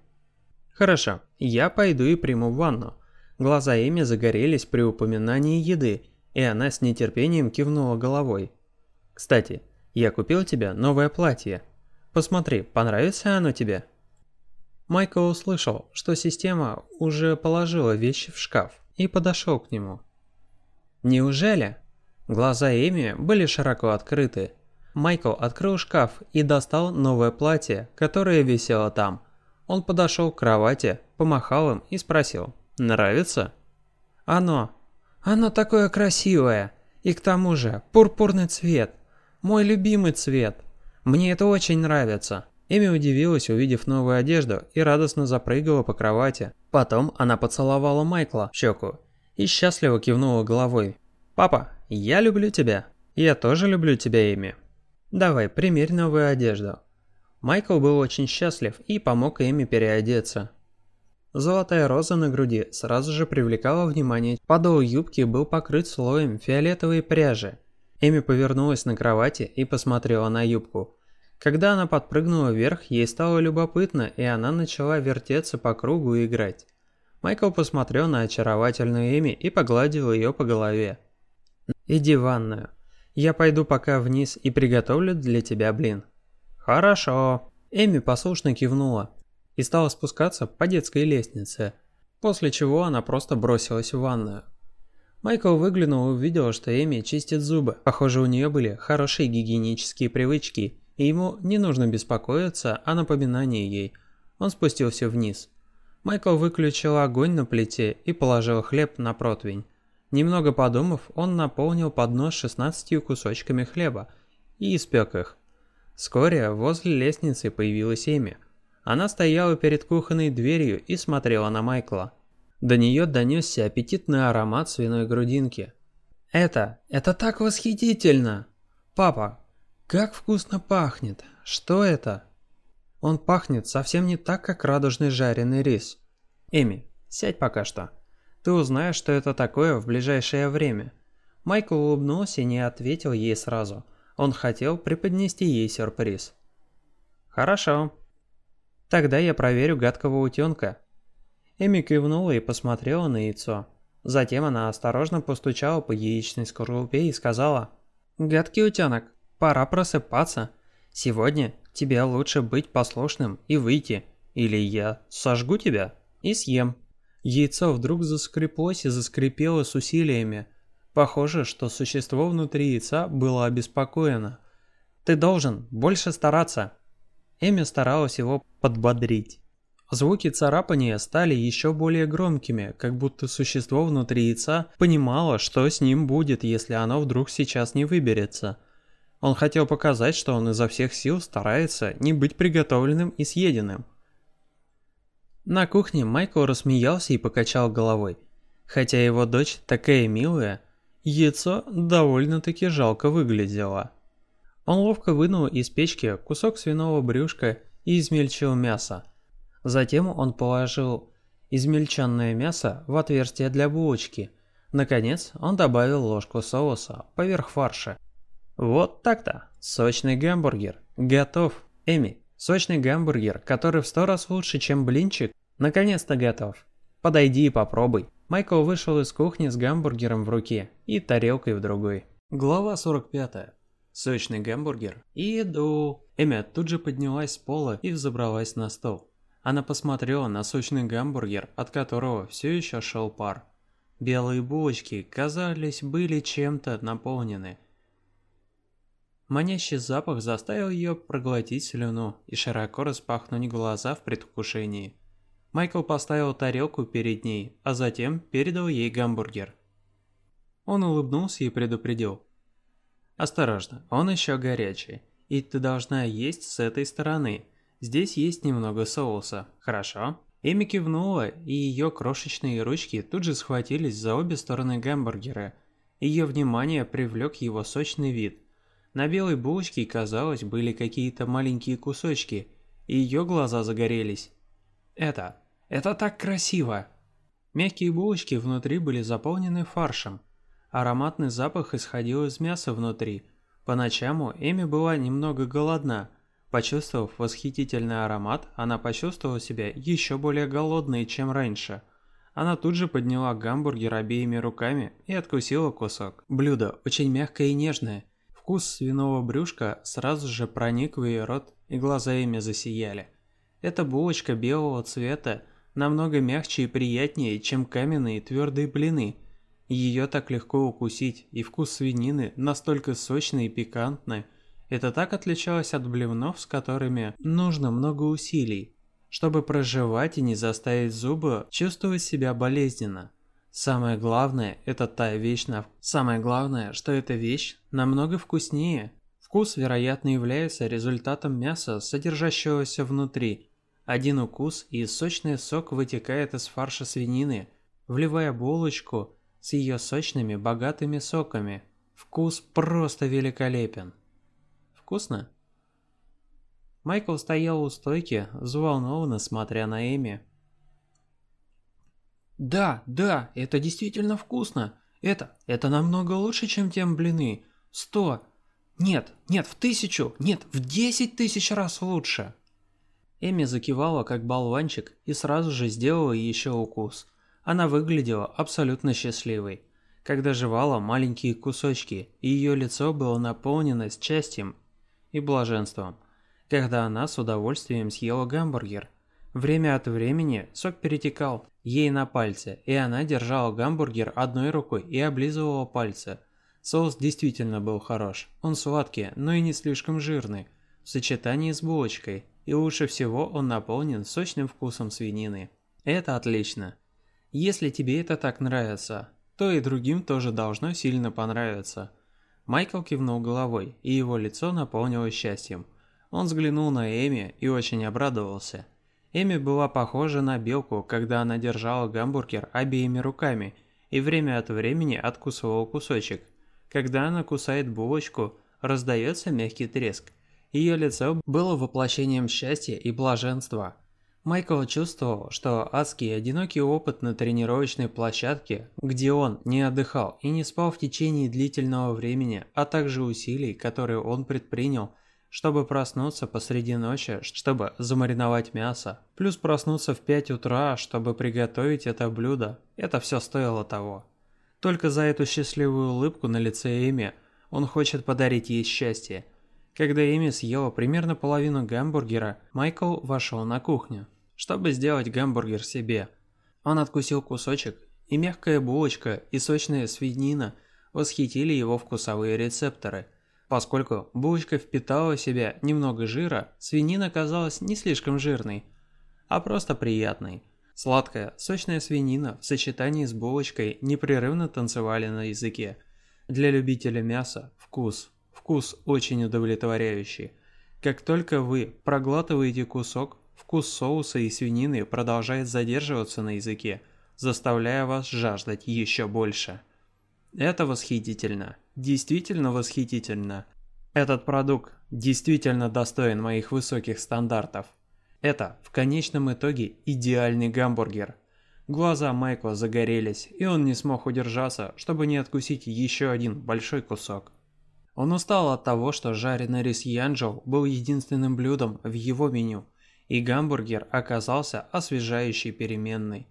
Хорошо, я пойду и приму ванну. Глаза Эми загорелись при упоминании еды, и она с нетерпением кивнула головой. Кстати, я купил тебе новое платье. Посмотри, понравится оно тебе? Майкл услышал, что система уже положила вещи в шкаф и подошел к нему. Неужели? Глаза Эми были широко открыты, Майкл открыл шкаф и достал новое платье, которое висело там. Он подошел к кровати, помахал им и спросил «Нравится?» «Оно. Оно такое красивое. И к тому же пурпурный цвет. Мой любимый цвет. Мне это очень нравится». Эми удивилась, увидев новую одежду, и радостно запрыгала по кровати. Потом она поцеловала Майкла в щеку и счастливо кивнула головой. «Папа, я люблю тебя. Я тоже люблю тебя, Эми». «Давай, примерь новую одежду». Майкл был очень счастлив и помог Эми переодеться. Золотая роза на груди сразу же привлекала внимание. Подол юбки был покрыт слоем фиолетовой пряжи. Эми повернулась на кровати и посмотрела на юбку. Когда она подпрыгнула вверх, ей стало любопытно, и она начала вертеться по кругу и играть. Майкл посмотрел на очаровательную Эми и погладил ее по голове. «Иди в ванную. Я пойду пока вниз и приготовлю для тебя блин». «Хорошо». Эми послушно кивнула и стала спускаться по детской лестнице, после чего она просто бросилась в ванную. Майкл выглянул и увидел, что Эми чистит зубы. Похоже, у нее были хорошие гигиенические привычки, и ему не нужно беспокоиться о напоминании ей. Он спустился вниз. Майкл выключил огонь на плите и положил хлеб на противень. Немного подумав, он наполнил поднос 16 кусочками хлеба и испек их. Вскоре возле лестницы появилась Эми. Она стояла перед кухонной дверью и смотрела на Майкла. До нее донесся аппетитный аромат свиной грудинки. «Это, это так восхитительно! Папа, как вкусно пахнет! Что это?» «Он пахнет совсем не так, как радужный жареный рис. Эми, сядь пока что». Ты узнаешь, что это такое в ближайшее время». Майкл улыбнулся и не ответил ей сразу. Он хотел преподнести ей сюрприз. «Хорошо. Тогда я проверю гадкого утенка». Эми кивнула и посмотрела на яйцо. Затем она осторожно постучала по яичной скорлупе и сказала, «Гадкий утенок, пора просыпаться. Сегодня тебе лучше быть послушным и выйти, или я сожгу тебя и съем». Яйцо вдруг заскреплось и заскрипело с усилиями. Похоже, что существо внутри яйца было обеспокоено. «Ты должен больше стараться». Эми старалась его подбодрить. Звуки царапания стали еще более громкими, как будто существо внутри яйца понимало, что с ним будет, если оно вдруг сейчас не выберется. Он хотел показать, что он изо всех сил старается не быть приготовленным и съеденным. На кухне Майкл рассмеялся и покачал головой. Хотя его дочь такая милая, яйцо довольно-таки жалко выглядело. Он ловко вынул из печки кусок свиного брюшка и измельчил мясо. Затем он положил измельченное мясо в отверстие для булочки. Наконец, он добавил ложку соуса поверх фарша. Вот так-то. Сочный гамбургер. Готов. Эми, сочный гамбургер, который в сто раз лучше, чем блинчик, наконец-то готов. Подойди и попробуй. Майкл вышел из кухни с гамбургером в руке и тарелкой в другой. Глава 45. Сочный гамбургер. Иду. Эми тут же поднялась с пола и взобралась на стол. Она посмотрела на сочный гамбургер, от которого все еще шел пар. Белые булочки, казались, были чем-то наполнены. Манящий запах заставил ее проглотить слюну и широко распахнуть глаза в предвкушении. Майкл поставил тарелку перед ней, а затем передал ей гамбургер. Он улыбнулся и предупредил. «Осторожно, он еще горячий, и ты должна есть с этой стороны, Здесь есть немного соуса, хорошо?» Эми кивнула, и ее крошечные ручки тут же схватились за обе стороны гамбургера. Ее внимание привлек его сочный вид. На белой булочке, казалось, были какие-то маленькие кусочки, и ее глаза загорелись. «Это... это так красиво!» Мягкие булочки внутри были заполнены фаршем. Ароматный запах исходил из мяса внутри. Поначалу Эми была немного голодна – Почувствовав восхитительный аромат, она почувствовала себя еще более голодной, чем раньше. Она тут же подняла гамбургер обеими руками и откусила кусок. Блюдо очень мягкое и нежное. Вкус свиного брюшка сразу же проник в ее рот, и глаза ими засияли. Эта булочка белого цвета намного мягче и приятнее, чем каменные твердые блины. Ее так легко укусить, и вкус свинины настолько сочный и пикантный – это так отличалось от блинов, с которыми нужно много усилий, чтобы проживать и не заставить зубы чувствовать себя болезненно. Самое главное, это та вещь на... Самое главное, что эта вещь намного вкуснее. Вкус, вероятно, является результатом мяса, содержащегося внутри. Один укус и сочный сок вытекает из фарша свинины, вливая булочку с ее сочными богатыми соками. Вкус просто великолепен. Вкусно?» Майкл стоял у стойки, взволнованно смотря на Эми. «Да, да, это действительно вкусно. Это, это намного лучше, чем тем блины. Сто. Нет, нет, в тысячу, нет, в десять тысяч раз лучше!» Эми закивала как болванчик и сразу же сделала еще укус. Она выглядела абсолютно счастливой. Когда жевала маленькие кусочки, ее лицо было наполнено счастьем и блаженством, когда она с удовольствием съела гамбургер. Время от времени сок перетекал ей на пальцы, и она держала гамбургер одной рукой и облизывала пальцы. Соус действительно был хорош. Он сладкий, но и не слишком жирный, в сочетании с булочкой, и лучше всего он наполнен сочным вкусом свинины. Это отлично. Если тебе это так нравится, то и другим тоже должно сильно понравиться. Майкл кивнул головой, и его лицо наполнилось счастьем. Он взглянул на Эми и очень обрадовался. Эми была похожа на белку, когда она держала гамбургер обеими руками и время от времени откусывала кусочек. Когда она кусает булочку, раздается мягкий треск. Ее лицо было воплощением счастья и блаженства. Майкл чувствовал, что адский одинокий опыт на тренировочной площадке, где он не отдыхал и не спал в течение длительного времени, а также усилий, которые он предпринял, чтобы проснуться посреди ночи, чтобы замариновать мясо, плюс проснуться в 5 утра, чтобы приготовить это блюдо, это все стоило того. Только за эту счастливую улыбку на лице Эми он хочет подарить ей счастье. Когда Эми съела примерно половину гамбургера, Майкл вошел на кухню, чтобы сделать гамбургер себе. Он откусил кусочек, и мягкая булочка, и сочная свинина восхитили его вкусовые рецепторы – Поскольку булочка впитала в себя немного жира, свинина казалась не слишком жирной, а просто приятной. Сладкая, сочная свинина в сочетании с булочкой непрерывно танцевали на языке. Для любителя мяса вкус. Вкус очень удовлетворяющий. Как только вы проглатываете кусок, вкус соуса и свинины продолжает задерживаться на языке, заставляя вас жаждать еще больше. Это восхитительно. Действительно восхитительно. Этот продукт действительно достоин моих высоких стандартов. Это, в конечном итоге, идеальный гамбургер. Глаза Майкла загорелись, и он не смог удержаться, чтобы не откусить еще один большой кусок. Он устал от того, что жареный рис Янджоу был единственным блюдом в его меню, и гамбургер оказался освежающей переменной.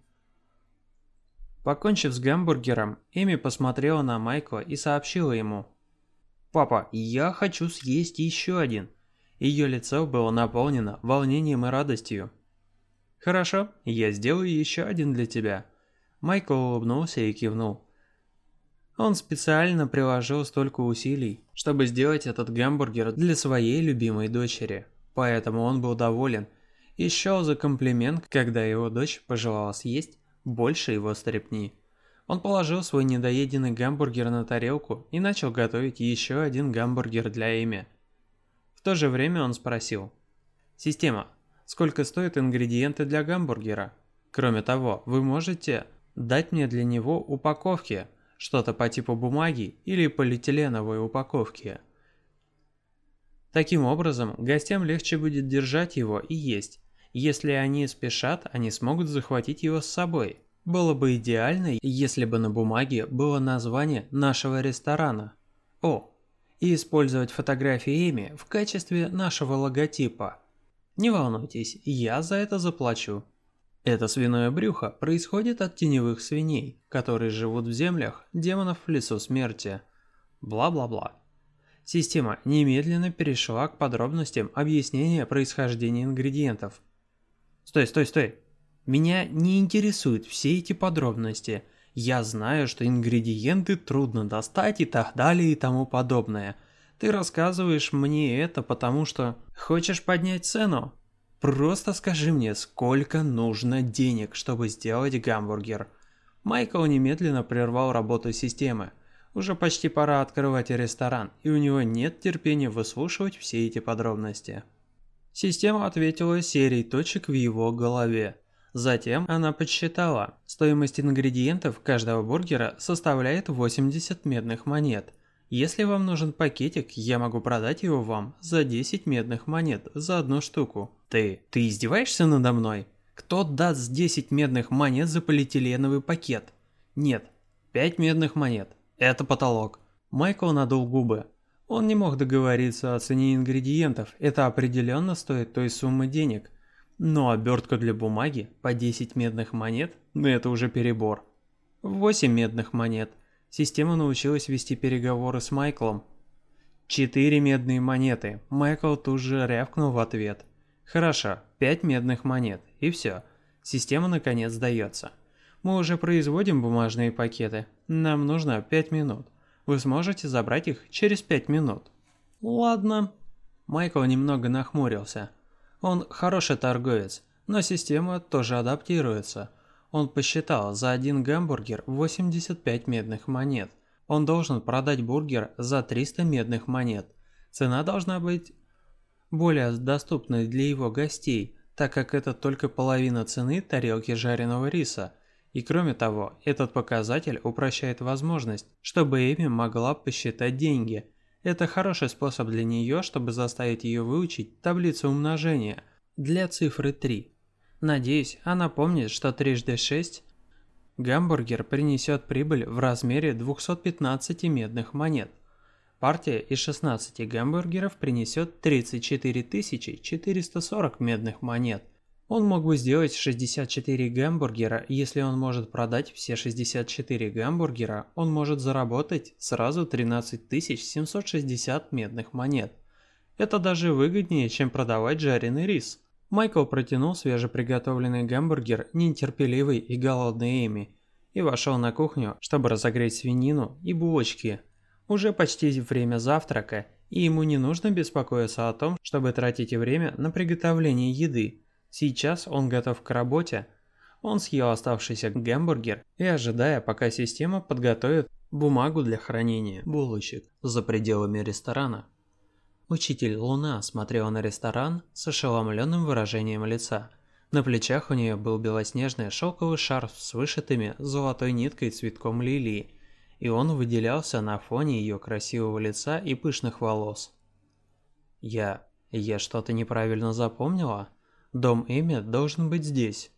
Покончив с гамбургером, Эми посмотрела на Майкла и сообщила ему. «Папа, я хочу съесть еще один». Ее лицо было наполнено волнением и радостью. «Хорошо, я сделаю еще один для тебя». Майкл улыбнулся и кивнул. Он специально приложил столько усилий, чтобы сделать этот гамбургер для своей любимой дочери. Поэтому он был доволен счел за комплимент, когда его дочь пожелала съесть больше его стрепни. Он положил свой недоеденный гамбургер на тарелку и начал готовить еще один гамбургер для Эми. В то же время он спросил. «Система, сколько стоят ингредиенты для гамбургера? Кроме того, вы можете дать мне для него упаковки, что-то по типу бумаги или полиэтиленовой упаковки?» Таким образом, гостям легче будет держать его и есть, если они спешат, они смогут захватить его с собой. Было бы идеально, если бы на бумаге было название нашего ресторана. О, и использовать фотографии Эми в качестве нашего логотипа. Не волнуйтесь, я за это заплачу. Это свиное брюхо происходит от теневых свиней, которые живут в землях демонов в лесу смерти. Бла-бла-бла. Система немедленно перешла к подробностям объяснения происхождения ингредиентов – Стой, стой, стой. Меня не интересуют все эти подробности. Я знаю, что ингредиенты трудно достать и так далее и тому подобное. Ты рассказываешь мне это, потому что хочешь поднять цену? Просто скажи мне, сколько нужно денег, чтобы сделать гамбургер. Майкл немедленно прервал работу системы. Уже почти пора открывать ресторан, и у него нет терпения выслушивать все эти подробности. Система ответила серией точек в его голове. Затем она подсчитала. Стоимость ингредиентов каждого бургера составляет 80 медных монет. Если вам нужен пакетик, я могу продать его вам за 10 медных монет за одну штуку. Ты, ты издеваешься надо мной? Кто даст 10 медных монет за полиэтиленовый пакет? Нет, 5 медных монет. Это потолок. Майкл надул губы. Он не мог договориться о цене ингредиентов, это определенно стоит той суммы денег. Но обертка для бумаги по 10 медных монет, ну это уже перебор. 8 медных монет. Система научилась вести переговоры с Майклом. 4 медные монеты. Майкл тут же рявкнул в ответ. Хорошо, 5 медных монет. И все. Система наконец сдается. Мы уже производим бумажные пакеты. Нам нужно 5 минут. Вы сможете забрать их через пять минут. Ладно. Майкл немного нахмурился. Он хороший торговец, но система тоже адаптируется. Он посчитал за один гамбургер 85 медных монет. Он должен продать бургер за 300 медных монет. Цена должна быть более доступной для его гостей, так как это только половина цены тарелки жареного риса – и кроме того, этот показатель упрощает возможность, чтобы Эми могла посчитать деньги. Это хороший способ для нее, чтобы заставить ее выучить таблицу умножения для цифры 3. Надеюсь, она помнит, что трижды 6 гамбургер принесет прибыль в размере 215 медных монет. Партия из 16 гамбургеров принесет 34 440 медных монет. Он мог бы сделать 64 гамбургера, если он может продать все 64 гамбургера, он может заработать сразу 13 760 медных монет. Это даже выгоднее, чем продавать жареный рис. Майкл протянул свежеприготовленный гамбургер нетерпеливый и голодный Эми и вошел на кухню, чтобы разогреть свинину и булочки. Уже почти время завтрака, и ему не нужно беспокоиться о том, чтобы тратить время на приготовление еды. Сейчас он готов к работе. Он съел оставшийся гамбургер и ожидая, пока система подготовит бумагу для хранения булочек за пределами ресторана. Учитель Луна смотрела на ресторан с ошеломленным выражением лица. На плечах у нее был белоснежный шелковый шарф с вышитыми золотой ниткой цветком лилии, и он выделялся на фоне ее красивого лица и пышных волос. «Я... я что-то неправильно запомнила? Дом Эми должен быть здесь».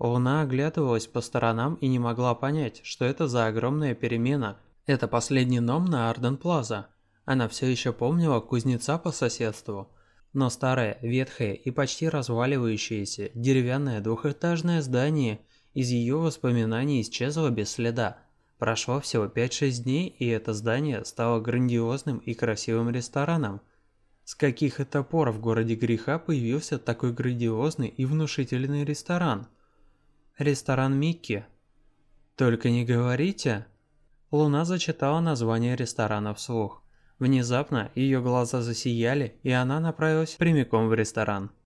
Луна оглядывалась по сторонам и не могла понять, что это за огромная перемена. Это последний дом на Арден Плаза. Она все еще помнила кузнеца по соседству. Но старое, ветхое и почти разваливающееся деревянное двухэтажное здание из ее воспоминаний исчезло без следа. Прошло всего 5-6 дней, и это здание стало грандиозным и красивым рестораном. С каких это пор в городе греха появился такой грандиозный и внушительный ресторан? Ресторан Микки. Только не говорите. Луна зачитала название ресторана вслух. Внезапно ее глаза засияли, и она направилась прямиком в ресторан.